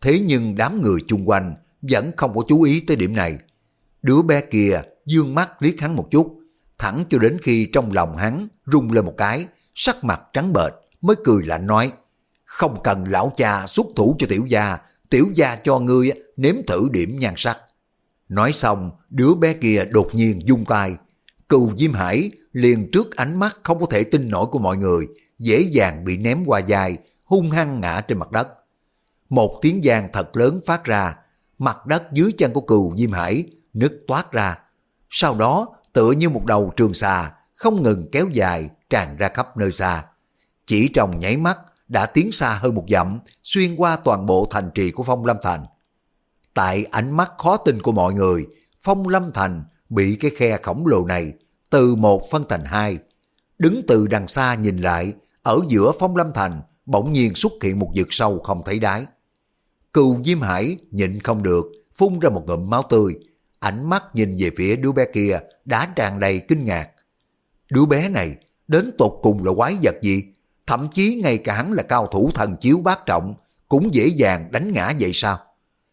Thế nhưng đám người chung quanh vẫn không có chú ý tới điểm này. Đứa bé kia dương mắt liếc hắn một chút, thẳng cho đến khi trong lòng hắn rung lên một cái, sắc mặt trắng bệch mới cười lạnh nói, không cần lão cha xuất thủ cho tiểu gia, tiểu gia cho ngươi nếm thử điểm nhan sắc. Nói xong, đứa bé kia đột nhiên dung tay, cừu Diêm Hải liền trước ánh mắt không có thể tin nổi của mọi người, dễ dàng bị ném qua dài, hung hăng ngã trên mặt đất. Một tiếng giang thật lớn phát ra, mặt đất dưới chân của cừu Diêm Hải nứt toát ra. Sau đó, tựa như một đầu trường xà, không ngừng kéo dài, tràn ra khắp nơi xa. Chỉ trong nháy mắt, đã tiến xa hơn một dặm, xuyên qua toàn bộ thành trì của Phong Lâm Thành. Tại ánh mắt khó tin của mọi người, Phong Lâm Thành bị cái khe khổng lồ này từ một phân thành hai. Đứng từ đằng xa nhìn lại, ở giữa Phong Lâm Thành bỗng nhiên xuất hiện một vực sâu không thấy đáy. Cừu Diêm Hải nhịn không được, phun ra một ngụm máu tươi, ánh mắt nhìn về phía đứa bé kia đã tràn đầy kinh ngạc. Đứa bé này đến tột cùng là quái vật gì? Thậm chí ngay cả hắn là cao thủ thần chiếu bát trọng cũng dễ dàng đánh ngã vậy sao?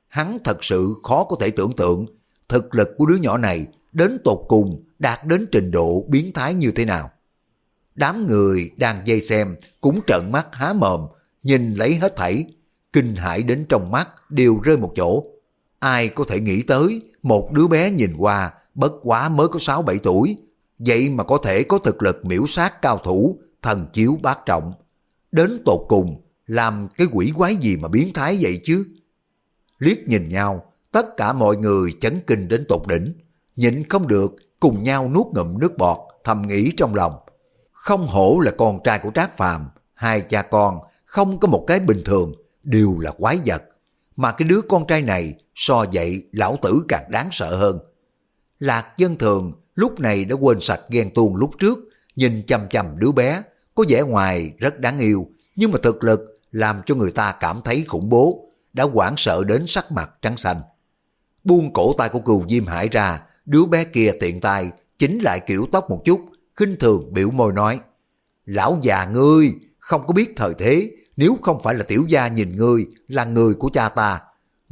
Hắn thật sự khó có thể tưởng tượng thực lực của đứa nhỏ này đến tột cùng đạt đến trình độ biến thái như thế nào. Đám người đang dây xem cũng trợn mắt há mồm, nhìn lấy hết thảy, kinh hãi đến trong mắt đều rơi một chỗ. Ai có thể nghĩ tới một đứa bé nhìn qua bất quá mới có 6-7 tuổi, vậy mà có thể có thực lực miễu sát cao thủ, thần chiếu bát trọng. Đến tột cùng, làm cái quỷ quái gì mà biến thái vậy chứ? Liếc nhìn nhau, tất cả mọi người chấn kinh đến tột đỉnh, nhịn không được, cùng nhau nuốt ngụm nước bọt, thầm nghĩ trong lòng. Không hổ là con trai của Trác Phàm, hai cha con không có một cái bình thường, đều là quái vật. Mà cái đứa con trai này so vậy lão tử càng đáng sợ hơn. Lạc dân thường lúc này đã quên sạch ghen tuông lúc trước, nhìn chằm chằm đứa bé, có vẻ ngoài rất đáng yêu, nhưng mà thực lực làm cho người ta cảm thấy khủng bố, đã hoảng sợ đến sắc mặt trắng xanh. Buông cổ tay của cừu Diêm Hải ra, đứa bé kia tiện tay, chính lại kiểu tóc một chút, khinh thường biểu môi nói, Lão già ngươi, không có biết thời thế, nếu không phải là tiểu gia nhìn ngươi là người của cha ta,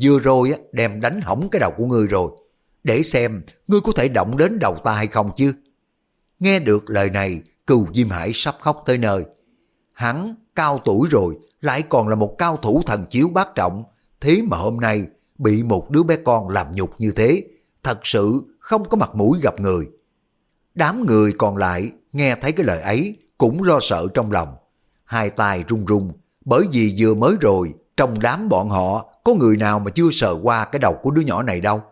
vừa rồi đem đánh hỏng cái đầu của ngươi rồi, để xem ngươi có thể động đến đầu ta hay không chứ. Nghe được lời này, cừu Diêm Hải sắp khóc tới nơi. Hắn cao tuổi rồi, lại còn là một cao thủ thần chiếu bát trọng, thế mà hôm nay bị một đứa bé con làm nhục như thế, thật sự không có mặt mũi gặp người. Đám người còn lại nghe thấy cái lời ấy cũng lo sợ trong lòng. Hai tay run run bởi vì vừa mới rồi trong đám bọn họ có người nào mà chưa sờ qua cái đầu của đứa nhỏ này đâu.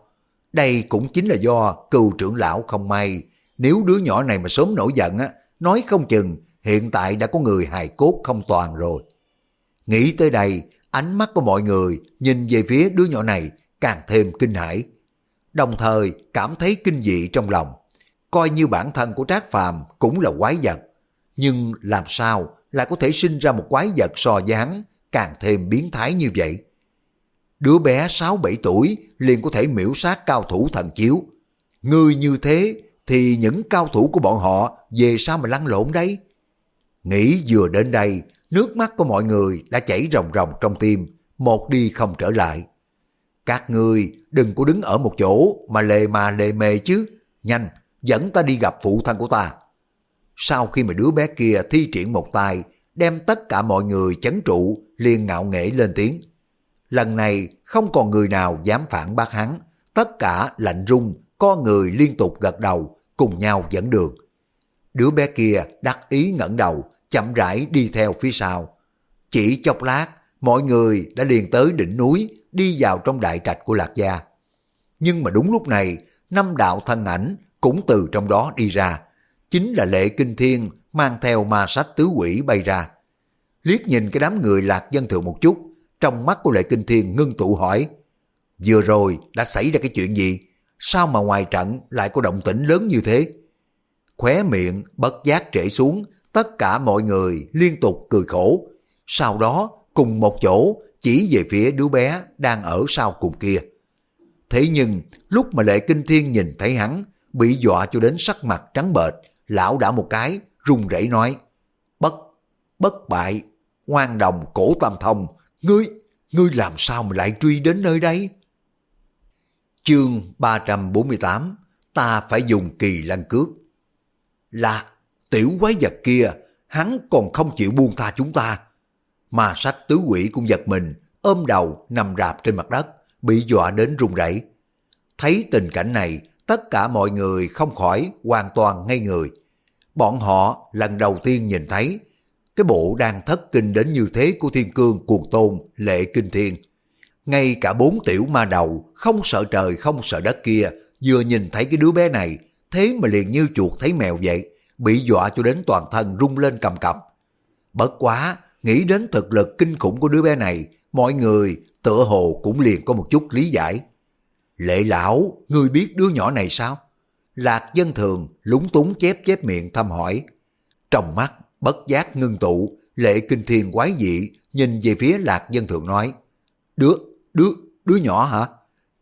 Đây cũng chính là do cựu trưởng lão không may. Nếu đứa nhỏ này mà sớm nổi giận á, nói không chừng hiện tại đã có người hài cốt không toàn rồi. Nghĩ tới đây, ánh mắt của mọi người nhìn về phía đứa nhỏ này càng thêm kinh hãi. Đồng thời cảm thấy kinh dị trong lòng. Coi như bản thân của Trác Phàm cũng là quái vật. Nhưng làm sao lại có thể sinh ra một quái vật so dáng càng thêm biến thái như vậy? Đứa bé 6-7 tuổi liền có thể miễu sát cao thủ thần chiếu. Người như thế thì những cao thủ của bọn họ về sao mà lăn lộn đấy? Nghĩ vừa đến đây, nước mắt của mọi người đã chảy ròng ròng trong tim, một đi không trở lại. Các người đừng có đứng ở một chỗ mà lề mà lề mề chứ. Nhanh, dẫn ta đi gặp phụ thân của ta. Sau khi mà đứa bé kia thi triển một tay, đem tất cả mọi người chấn trụ, liền ngạo nghễ lên tiếng. Lần này không còn người nào dám phản bác hắn, tất cả lạnh rung, có người liên tục gật đầu, cùng nhau dẫn đường. Đứa bé kia đắc ý ngẩng đầu, chậm rãi đi theo phía sau. Chỉ chốc lát, mọi người đã liền tới đỉnh núi, đi vào trong đại trạch của Lạc Gia. Nhưng mà đúng lúc này, năm đạo thân ảnh cũng từ trong đó đi ra. Chính là lệ kinh thiên mang theo ma sách tứ quỷ bay ra. Liếc nhìn cái đám người lạc dân thượng một chút, trong mắt của lệ kinh thiên ngưng tụ hỏi, vừa rồi đã xảy ra cái chuyện gì? Sao mà ngoài trận lại có động tĩnh lớn như thế? Khóe miệng bất giác trễ xuống, tất cả mọi người liên tục cười khổ. Sau đó cùng một chỗ chỉ về phía đứa bé đang ở sau cùng kia. Thế nhưng lúc mà Lệ Kinh Thiên nhìn thấy hắn bị dọa cho đến sắc mặt trắng bệch, lão đã một cái run rẩy nói bất bất bại ngoan đồng cổ tam thông ngươi ngươi làm sao mà lại truy đến nơi đây? Chương 348 ta phải dùng kỳ lăng cước. Là tiểu quái vật kia, hắn còn không chịu buông tha chúng ta. Mà sách tứ quỷ cũng giật mình ôm đầu nằm rạp trên mặt đất, bị dọa đến run rẩy. Thấy tình cảnh này, tất cả mọi người không khỏi hoàn toàn ngây người. Bọn họ lần đầu tiên nhìn thấy cái bộ đang thất kinh đến như thế của thiên cương cuồng tôn lệ kinh thiên. Ngay cả bốn tiểu ma đầu không sợ trời không sợ đất kia vừa nhìn thấy cái đứa bé này thế mà liền như chuột thấy mèo vậy, bị dọa cho đến toàn thân rung lên cầm cập. Bất quá, nghĩ đến thực lực kinh khủng của đứa bé này, mọi người tựa hồ cũng liền có một chút lý giải. Lệ lão, ngươi biết đứa nhỏ này sao? Lạc dân thường lúng túng chép chép miệng thăm hỏi. Trong mắt, bất giác ngưng tụ, lệ kinh thiên quái dị, nhìn về phía lạc dân thường nói. Đứa, đứa, đứa nhỏ hả?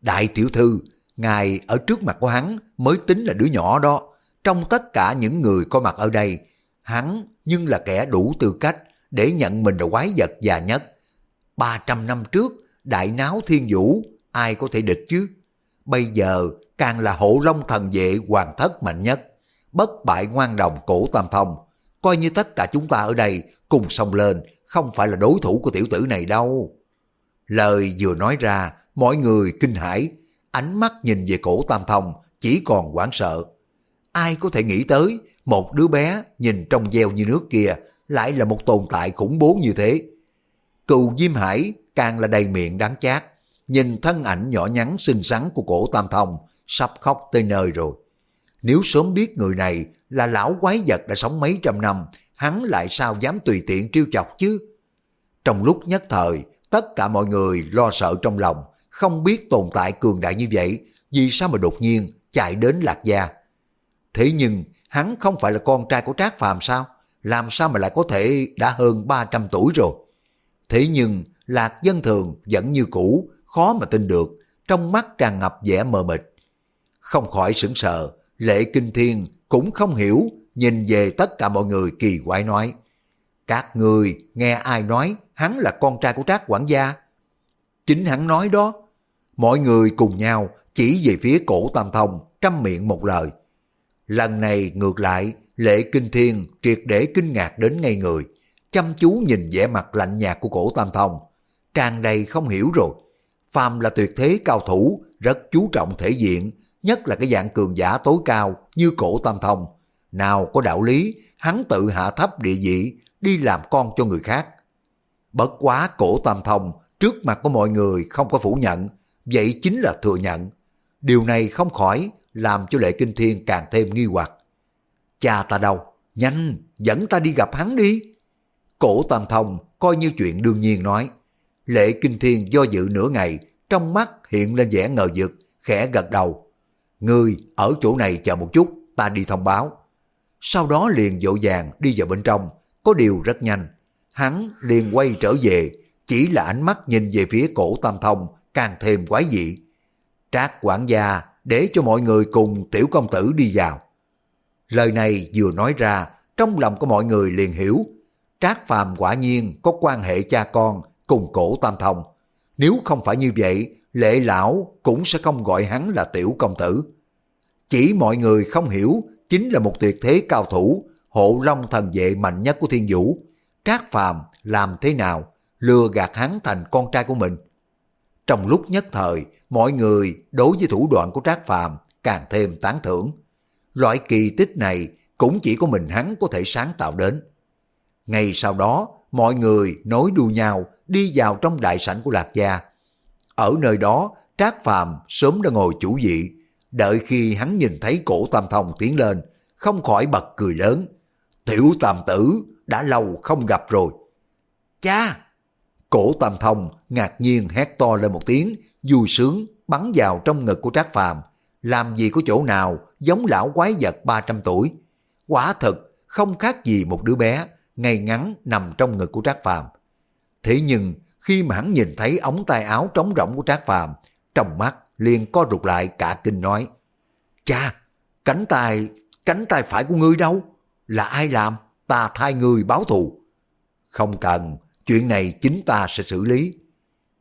Đại tiểu thư, ngài ở trước mặt của hắn mới tính là đứa nhỏ đó. Trong tất cả những người có mặt ở đây, hắn nhưng là kẻ đủ tư cách để nhận mình là quái vật già nhất. 300 năm trước, đại náo thiên vũ, ai có thể địch chứ? Bây giờ càng là hộ long thần vệ hoàng thất mạnh nhất, bất bại ngoan đồng cổ tam thông. Coi như tất cả chúng ta ở đây cùng xông lên, không phải là đối thủ của tiểu tử này đâu. Lời vừa nói ra, mọi người kinh hãi, ánh mắt nhìn về cổ tam thông chỉ còn hoảng sợ. Ai có thể nghĩ tới một đứa bé nhìn trong veo như nước kia lại là một tồn tại khủng bố như thế. Cừu Diêm Hải càng là đầy miệng đáng chát, nhìn thân ảnh nhỏ nhắn xinh xắn của cổ Tam Thông sắp khóc tới nơi rồi. Nếu sớm biết người này là lão quái vật đã sống mấy trăm năm, hắn lại sao dám tùy tiện trêu chọc chứ? Trong lúc nhất thời, tất cả mọi người lo sợ trong lòng, không biết tồn tại cường đại như vậy, vì sao mà đột nhiên chạy đến Lạc Gia. Thế nhưng, hắn không phải là con trai của Trác Phàm sao? Làm sao mà lại có thể đã hơn 300 tuổi rồi? Thế nhưng, Lạc Dân Thường vẫn như cũ, khó mà tin được, trong mắt tràn ngập vẻ mờ mịt. Không khỏi sững sờ, Lệ Kinh Thiên cũng không hiểu, nhìn về tất cả mọi người kỳ quái nói. Các người nghe ai nói hắn là con trai của Trác quản gia? Chính hắn nói đó. Mọi người cùng nhau chỉ về phía cổ Tam Thông, trăm miệng một lời. Lần này ngược lại, Lệ Kinh Thiên triệt để kinh ngạc đến ngay người, chăm chú nhìn vẻ mặt lạnh nhạt của cổ Tam Thông, tràn đầy không hiểu rồi. Phàm là tuyệt thế cao thủ, rất chú trọng thể diện, nhất là cái dạng cường giả tối cao như cổ Tam Thông. Nào có đạo lý, hắn tự hạ thấp địa vị, đi làm con cho người khác. Bất quá cổ Tam Thông trước mặt của mọi người không có phủ nhận, vậy chính là thừa nhận. Điều này không khỏi làm cho Lệ Kinh Thiên càng thêm nghi hoặc. Cha ta đâu? Nhanh, dẫn ta đi gặp hắn đi. Cổ Tam Thông coi như chuyện đương nhiên nói. Lệ Kinh Thiên do dự nửa ngày, trong mắt hiện lên vẻ ngờ vực, khẽ gật đầu người ở chỗ này chờ một chút, ta đi thông báo. Sau đó liền dỗ dàng đi vào bên trong, có điều rất nhanh. Hắn liền quay trở về, chỉ là ánh mắt nhìn về phía cổ Tam Thông càng thêm quái dị. Trác quản gia để cho mọi người cùng tiểu công tử đi vào. Lời này vừa nói ra, trong lòng của mọi người liền hiểu, Trác Phàm quả nhiên có quan hệ cha con cùng cổ Tam Thông. Nếu không phải như vậy, lệ lão cũng sẽ không gọi hắn là tiểu công tử. Chỉ mọi người không hiểu, chính là một tuyệt thế cao thủ, hộ long thần vệ mạnh nhất của thiên vũ. Trác Phàm làm thế nào lừa gạt hắn thành con trai của mình. Trong lúc nhất thời, mọi người đối với thủ đoạn của Trác Phàm càng thêm tán thưởng. Loại kỳ tích này cũng chỉ có mình hắn có thể sáng tạo đến. Ngay sau đó, mọi người nối đuôi nhau đi vào trong đại sảnh của Lạc Gia. Ở nơi đó, Trác Phàm sớm đã ngồi chủ vị, đợi khi hắn nhìn thấy cổ Tam Thông tiến lên, không khỏi bật cười lớn. Tiểu Tam Tử, đã lâu không gặp rồi. Cha! Cổ Tam Thông ngạc nhiên hét to lên một tiếng, vui sướng bắn vào trong ngực của Trác Phàm làm gì có chỗ nào giống lão quái vật 300 tuổi. Quả thực không khác gì một đứa bé, ngay ngắn nằm trong ngực của Trác Phàm. Thế nhưng khi mà hắn nhìn thấy ống tay áo trống rỗng của Trác Phàm, trong mắt liền co rụt lại cả kinh nói: "Cha, cánh tay, cánh tay phải của ngươi đâu? Là ai làm? Ta thay người báo thù." "Không cần, chuyện này chính ta sẽ xử lý."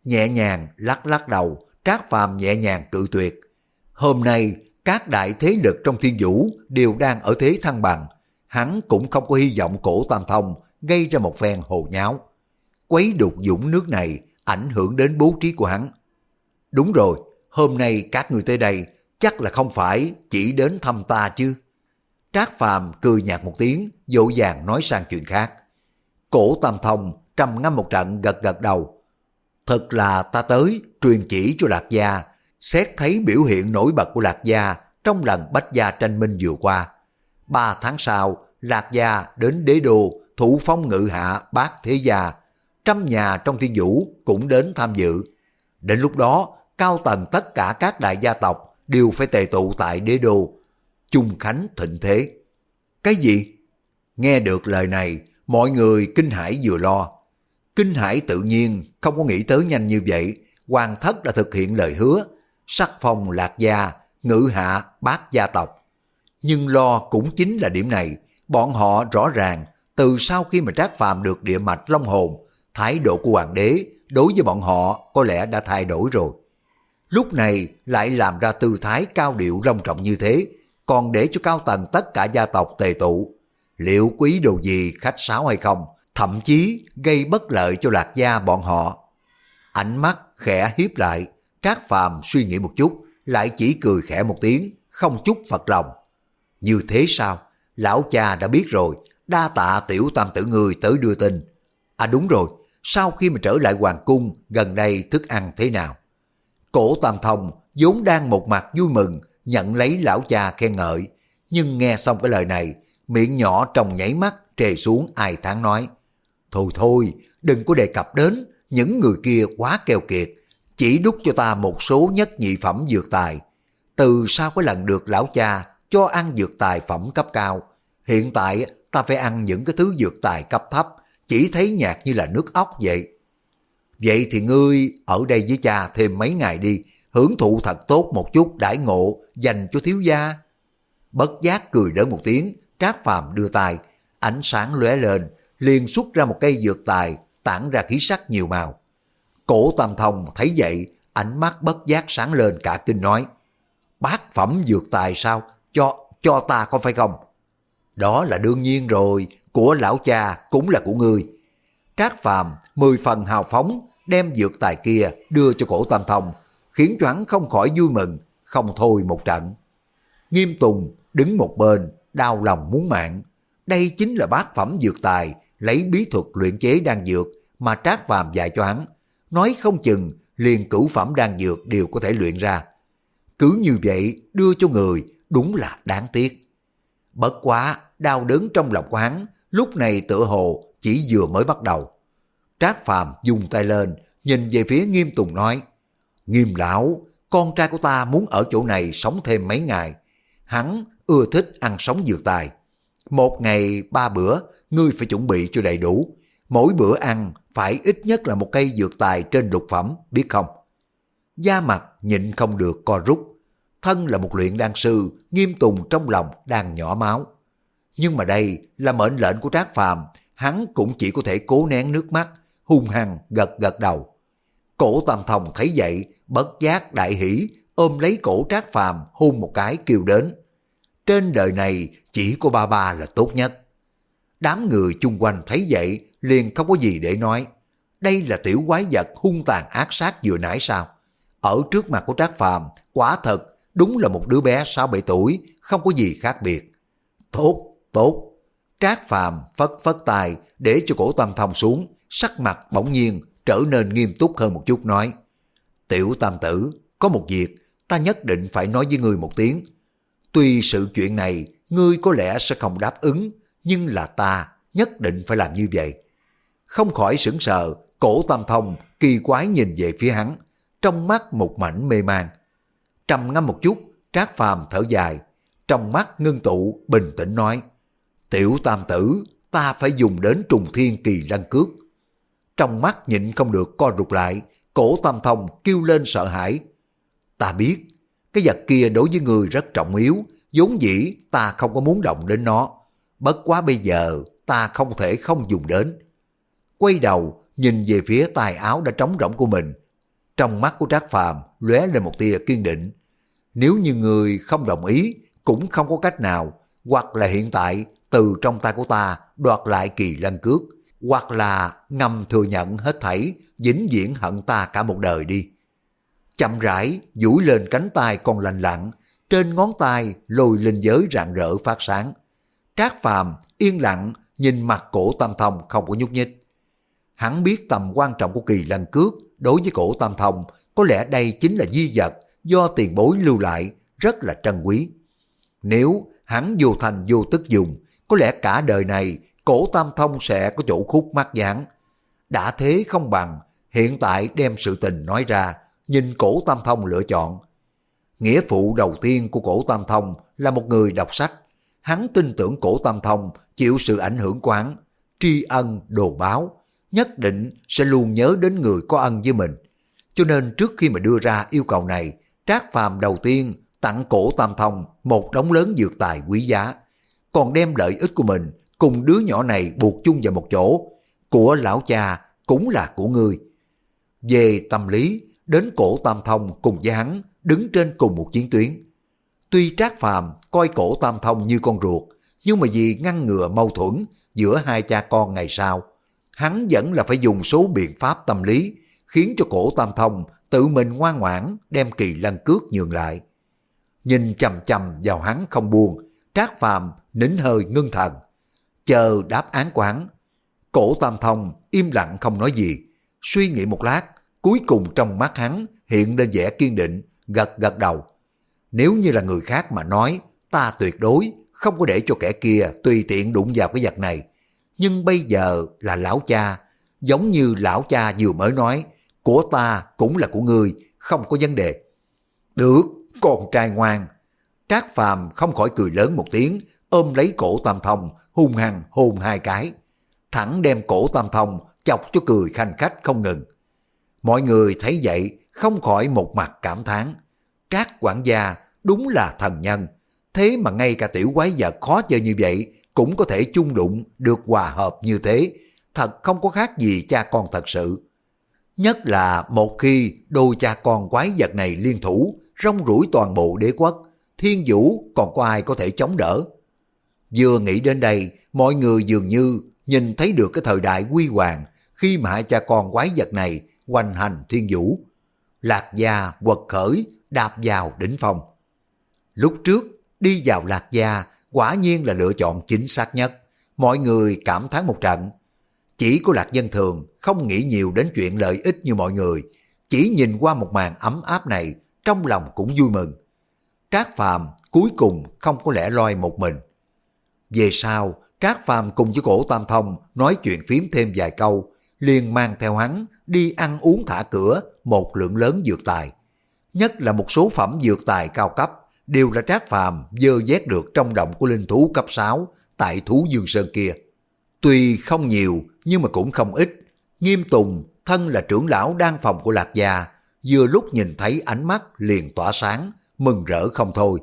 Nhẹ nhàng lắc lắc đầu, Trác Phàm nhẹ nhàng cự tuyệt. Hôm nay, các đại thế lực trong thiên vũ đều đang ở thế thăng bằng. Hắn cũng không có hy vọng cổ tam thông gây ra một phen hồ nháo. Quấy đục dũng nước này ảnh hưởng đến bố trí của hắn. Đúng rồi, hôm nay các người tới đây chắc là không phải chỉ đến thăm ta chứ. Trác Phàm cười nhạt một tiếng, dỗ dàng nói sang chuyện khác. Cổ Tam Thông trầm ngâm một trận gật gật đầu. Thật là ta tới truyền chỉ cho Lạc Gia xét thấy biểu hiện nổi bật của Lạc Gia trong lần bách gia tranh minh vừa qua. Ba tháng sau, Lạc Gia đến đế đô thủ phong ngự hạ bát thế gia. Trăm nhà trong thiên vũ cũng đến tham dự. Đến lúc đó, cao tầng tất cả các đại gia tộc đều phải tề tụ tại đế đô. Chung khánh thịnh thế. Cái gì? Nghe được lời này, mọi người kinh hãi vừa lo. Kinh hãi tự nhiên không có nghĩ tới nhanh như vậy, hoàng thất đã thực hiện lời hứa, sắc phong lạc gia, ngự hạ bát gia tộc. Nhưng lo cũng chính là điểm này, bọn họ rõ ràng từ sau khi mà Trác Phàm được địa mạch long hồn, thái độ của hoàng đế đối với bọn họ có lẽ đã thay đổi rồi. Lúc này lại làm ra tư thái cao điệu long trọng như thế, còn để cho cao tầng tất cả gia tộc tề tụ. Liệu quý đồ gì khách sáo hay không, thậm chí gây bất lợi cho lạc gia bọn họ. Ánh mắt khẽ hiếp lại, Trác Phàm suy nghĩ một chút, lại chỉ cười khẽ một tiếng, không chút phật lòng. Như thế sao? Lão cha đã biết rồi, đa tạ tiểu tam tử người tới đưa tin. À đúng rồi, sau khi mà trở lại hoàng cung, gần đây thức ăn thế nào? Cổ tam thông vốn đang một mặt vui mừng, nhận lấy lão cha khen ngợi. Nhưng nghe xong cái lời này, miệng nhỏ trong nhảy mắt trề xuống ai tháng nói. Thôi thôi, đừng có đề cập đến, những người kia quá keo kiệt, chỉ đút cho ta một số nhất nhị phẩm dược tài. Từ sau cái lần được lão cha cho ăn dược tài phẩm cấp cao, hiện tại ta phải ăn những cái thứ dược tài cấp thấp, chỉ thấy nhạt như là nước ốc vậy. Vậy thì ngươi ở đây với cha thêm mấy ngày đi, hưởng thụ thật tốt một chút đãi ngộ dành cho thiếu gia. Bất giác cười đỡ một tiếng, Trác Phàm đưa tay, ánh sáng lóe lên, liền xuất ra một cây dược tài, tản ra khí sắc nhiều màu. Cổ Tam Thông thấy vậy, ánh mắt bất giác sáng lên cả kinh nói, bát phẩm dược tài sao, cho cho ta có phải không? Đó là đương nhiên rồi, của lão cha cũng là của ngươi. Trác Phàm mười phần hào phóng đem dược tài kia đưa cho cổ Tam Thông, khiến cho hắn không khỏi vui mừng, không thôi một trận. Nghiêm Tùng đứng một bên, đau lòng muốn mạng. Đây chính là bát phẩm dược tài, lấy bí thuật luyện chế đan dược mà Trác Phàm dạy cho hắn. Nói không chừng liền cửu phẩm đan dược đều có thể luyện ra. Cứ như vậy đưa cho người đúng là đáng tiếc. Bất quá, đau đớn trong lòng của hắn, lúc này tựa hồ chỉ vừa mới bắt đầu. Trác Phàm dùng tay lên, nhìn về phía Nghiêm Tùng nói, Nghiêm lão, con trai của ta muốn ở chỗ này sống thêm mấy ngày. Hắn ưa thích ăn sống dược tài. Một ngày ba bữa, ngươi phải chuẩn bị cho đầy đủ. Mỗi bữa ăn phải ít nhất là một cây dược tài trên lục phẩm, biết không? Da mặt nhịn không được co rút. Thân là một luyện đan sư, nghiêm tùng trong lòng đang nhỏ máu. Nhưng mà đây là mệnh lệnh của Trác Phàm, hắn cũng chỉ có thể cố nén nước mắt, hung hăng gật gật đầu. Cổ Tam Thông thấy vậy, bất giác đại hỷ, ôm lấy cổ Trác Phàm hôn một cái kêu đến. Trên đời này chỉ có ba ba là tốt nhất. Đám người chung quanh thấy vậy liền không có gì để nói. Đây là tiểu quái vật hung tàn ác sát vừa nãy sao? Ở trước mặt của Trác Phàm quả thật đúng là một đứa bé 6-7 tuổi, không có gì khác biệt. Tốt, tốt. Trác Phàm phất phất tài để cho cổ Tam Thông xuống, sắc mặt bỗng nhiên trở nên nghiêm túc hơn một chút nói. Tiểu Tam Tử, có một việc ta nhất định phải nói với ngươi một tiếng. Tuy sự chuyện này ngươi có lẽ sẽ không đáp ứng, nhưng là ta nhất định phải làm như vậy. Không khỏi sững sờ, cổ tam thông kỳ quái nhìn về phía hắn, trong mắt một mảnh mê man. Trầm ngâm một chút, trác phàm thở dài, trong mắt ngưng tụ bình tĩnh nói, tiểu tam tử, ta phải dùng đến trùng thiên kỳ lân cước. Trong mắt nhịn không được co rụt lại, cổ tam thông kêu lên sợ hãi. Ta biết, cái vật kia đối với người rất trọng yếu, vốn dĩ ta không có muốn động đến nó. Bất quá bây giờ ta không thể không dùng đến. Quay đầu, nhìn về phía tài áo đã trống rỗng của mình. Trong mắt của Trác Phàm lóe lên một tia kiên định. Nếu như người không đồng ý, cũng không có cách nào, hoặc là hiện tại từ trong tay của ta đoạt lại kỳ lân cước, hoặc là ngầm thừa nhận hết thảy, vĩnh viễn hận ta cả một đời đi. Chậm rãi, duỗi lên cánh tay còn lành lặn trên ngón tay lôi linh giới rạng rỡ phát sáng. Trác Phàm yên lặng nhìn mặt cổ Tam Thông không có nhúc nhích. Hắn biết tầm quan trọng của kỳ lân cước đối với cổ Tam Thông, có lẽ đây chính là di vật do tiền bối lưu lại, rất là trân quý. Nếu hắn vô thành vô tức dùng, có lẽ cả đời này cổ tam thông sẽ có chỗ khúc mắc giảng. Đã thế không bằng, hiện tại đem sự tình nói ra, nhìn cổ tam thông lựa chọn. Nghĩa phụ đầu tiên của cổ tam thông là một người đọc sách. Hắn tin tưởng cổ tam thông chịu sự ảnh hưởng của hắn, tri ân đồ báo, nhất định sẽ luôn nhớ đến người có ân với mình. Cho nên trước khi mà đưa ra yêu cầu này, Trác Phàm đầu tiên tặng cổ Tam Thông một đống lớn dược tài quý giá, còn đem lợi ích của mình cùng đứa nhỏ này buộc chung vào một chỗ, của lão cha cũng là của ngươi. Về tâm lý, đến cổ Tam Thông cùng với hắn đứng trên cùng một chiến tuyến. Tuy Trác Phàm coi cổ Tam Thông như con ruột, nhưng mà vì ngăn ngừa mâu thuẫn giữa hai cha con ngày sau, hắn vẫn là phải dùng số biện pháp tâm lý khiến cho cổ Tam Thông tự mình ngoan ngoãn đem kỳ lân cước nhường lại. Nhìn chầm chầm vào hắn không buồn, Trác Phàm nín hơi ngưng thần, chờ đáp án của hắn. Cổ Tam Thông im lặng không nói gì, suy nghĩ một lát, cuối cùng trong mắt hắn hiện lên vẻ kiên định, gật gật đầu. Nếu như là người khác mà nói, ta tuyệt đối không có để cho kẻ kia tùy tiện đụng vào cái vật này. Nhưng bây giờ là lão cha, giống như lão cha vừa mới nói, của ta cũng là của người không có vấn đề. Được, con trai ngoan. Trác Phàm không khỏi cười lớn một tiếng, ôm lấy cổ Tam Thông, hung hăng hôn hai cái. Thẳng đem cổ Tam Thông chọc cho cười khanh khách không ngừng. Mọi người thấy vậy, không khỏi một mặt cảm thán. Trác quản gia đúng là thần nhân. Thế mà ngay cả tiểu quái vật khó chơi như vậy cũng có thể chung đụng được hòa hợp như thế. Thật không có khác gì cha con thật sự. Nhất là một khi đôi cha con quái vật này liên thủ, rong rủi toàn bộ đế quốc, thiên vũ còn có ai có thể chống đỡ. Vừa nghĩ đến đây, mọi người dường như nhìn thấy được cái thời đại quy hoàng khi mà hai cha con quái vật này hoành hành thiên vũ. Lạc gia quật khởi, đạp vào đỉnh phong. Lúc trước, đi vào lạc gia quả nhiên là lựa chọn chính xác nhất. Mọi người cảm thán một trận, chỉ có Lạc Dân Thường không nghĩ nhiều đến chuyện lợi ích như mọi người, chỉ nhìn qua một màn ấm áp này, trong lòng cũng vui mừng. Trác Phàm cuối cùng không có lẽ loi một mình. Về sau, Trác Phàm cùng với cổ Tam Thông nói chuyện phím thêm vài câu, liền mang theo hắn đi ăn uống thả cửa một lượng lớn dược tài. Nhất là một số phẩm dược tài cao cấp đều là Trác Phàm dơ vét được trong động của linh thú cấp 6 tại Thú Dương Sơn kia. Tuy không nhiều nhưng mà cũng không ít. Nghiêm Tùng, thân là trưởng lão đang phòng của Lạc Gia, vừa lúc nhìn thấy ánh mắt liền tỏa sáng, mừng rỡ không thôi.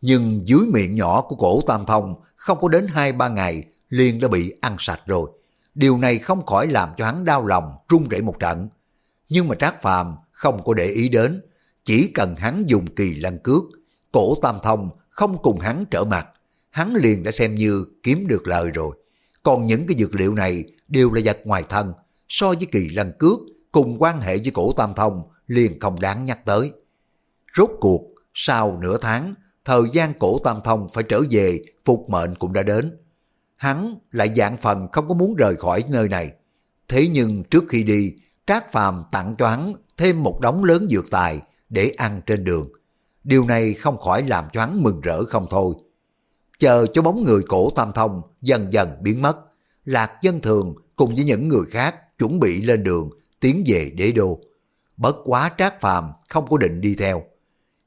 Nhưng dưới miệng nhỏ của cổ Tam Thông không có đến hai ba ngày liền đã bị ăn sạch rồi. Điều này không khỏi làm cho hắn đau lòng, run rẩy một trận. Nhưng mà Trác Phàm không có để ý đến, chỉ cần hắn dùng kỳ lân cước, cổ Tam Thông không cùng hắn trở mặt, hắn liền đã xem như kiếm được lời rồi. Còn những cái dược liệu này đều là vật ngoài thân, so với kỳ lân cước cùng quan hệ với cổ tam thông liền không đáng nhắc tới. Rốt cuộc, sau nửa tháng, thời gian cổ tam thông phải trở về phục mệnh cũng đã đến. Hắn lại dạng phần không có muốn rời khỏi nơi này. Thế nhưng trước khi đi, Trác Phàm tặng cho hắn thêm một đống lớn dược tài để ăn trên đường. Điều này không khỏi làm cho hắn mừng rỡ không thôi chờ cho bóng người cổ tam thông dần dần biến mất. Lạc dân thường cùng với những người khác chuẩn bị lên đường tiến về đế đô. Bất quá trác phàm không có định đi theo.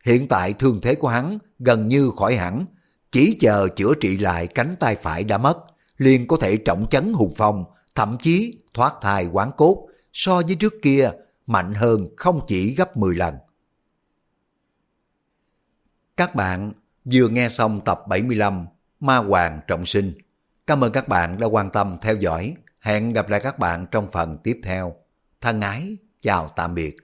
Hiện tại thương thế của hắn gần như khỏi hẳn, chỉ chờ chữa trị lại cánh tay phải đã mất, liền có thể trọng chấn hùng phong, thậm chí thoát thai quán cốt, so với trước kia mạnh hơn không chỉ gấp 10 lần. Các bạn Vừa nghe xong tập 75 Ma Hoàng Trọng Sinh. Cảm ơn các bạn đã quan tâm theo dõi. Hẹn gặp lại các bạn trong phần tiếp theo. Thân ái, chào tạm biệt.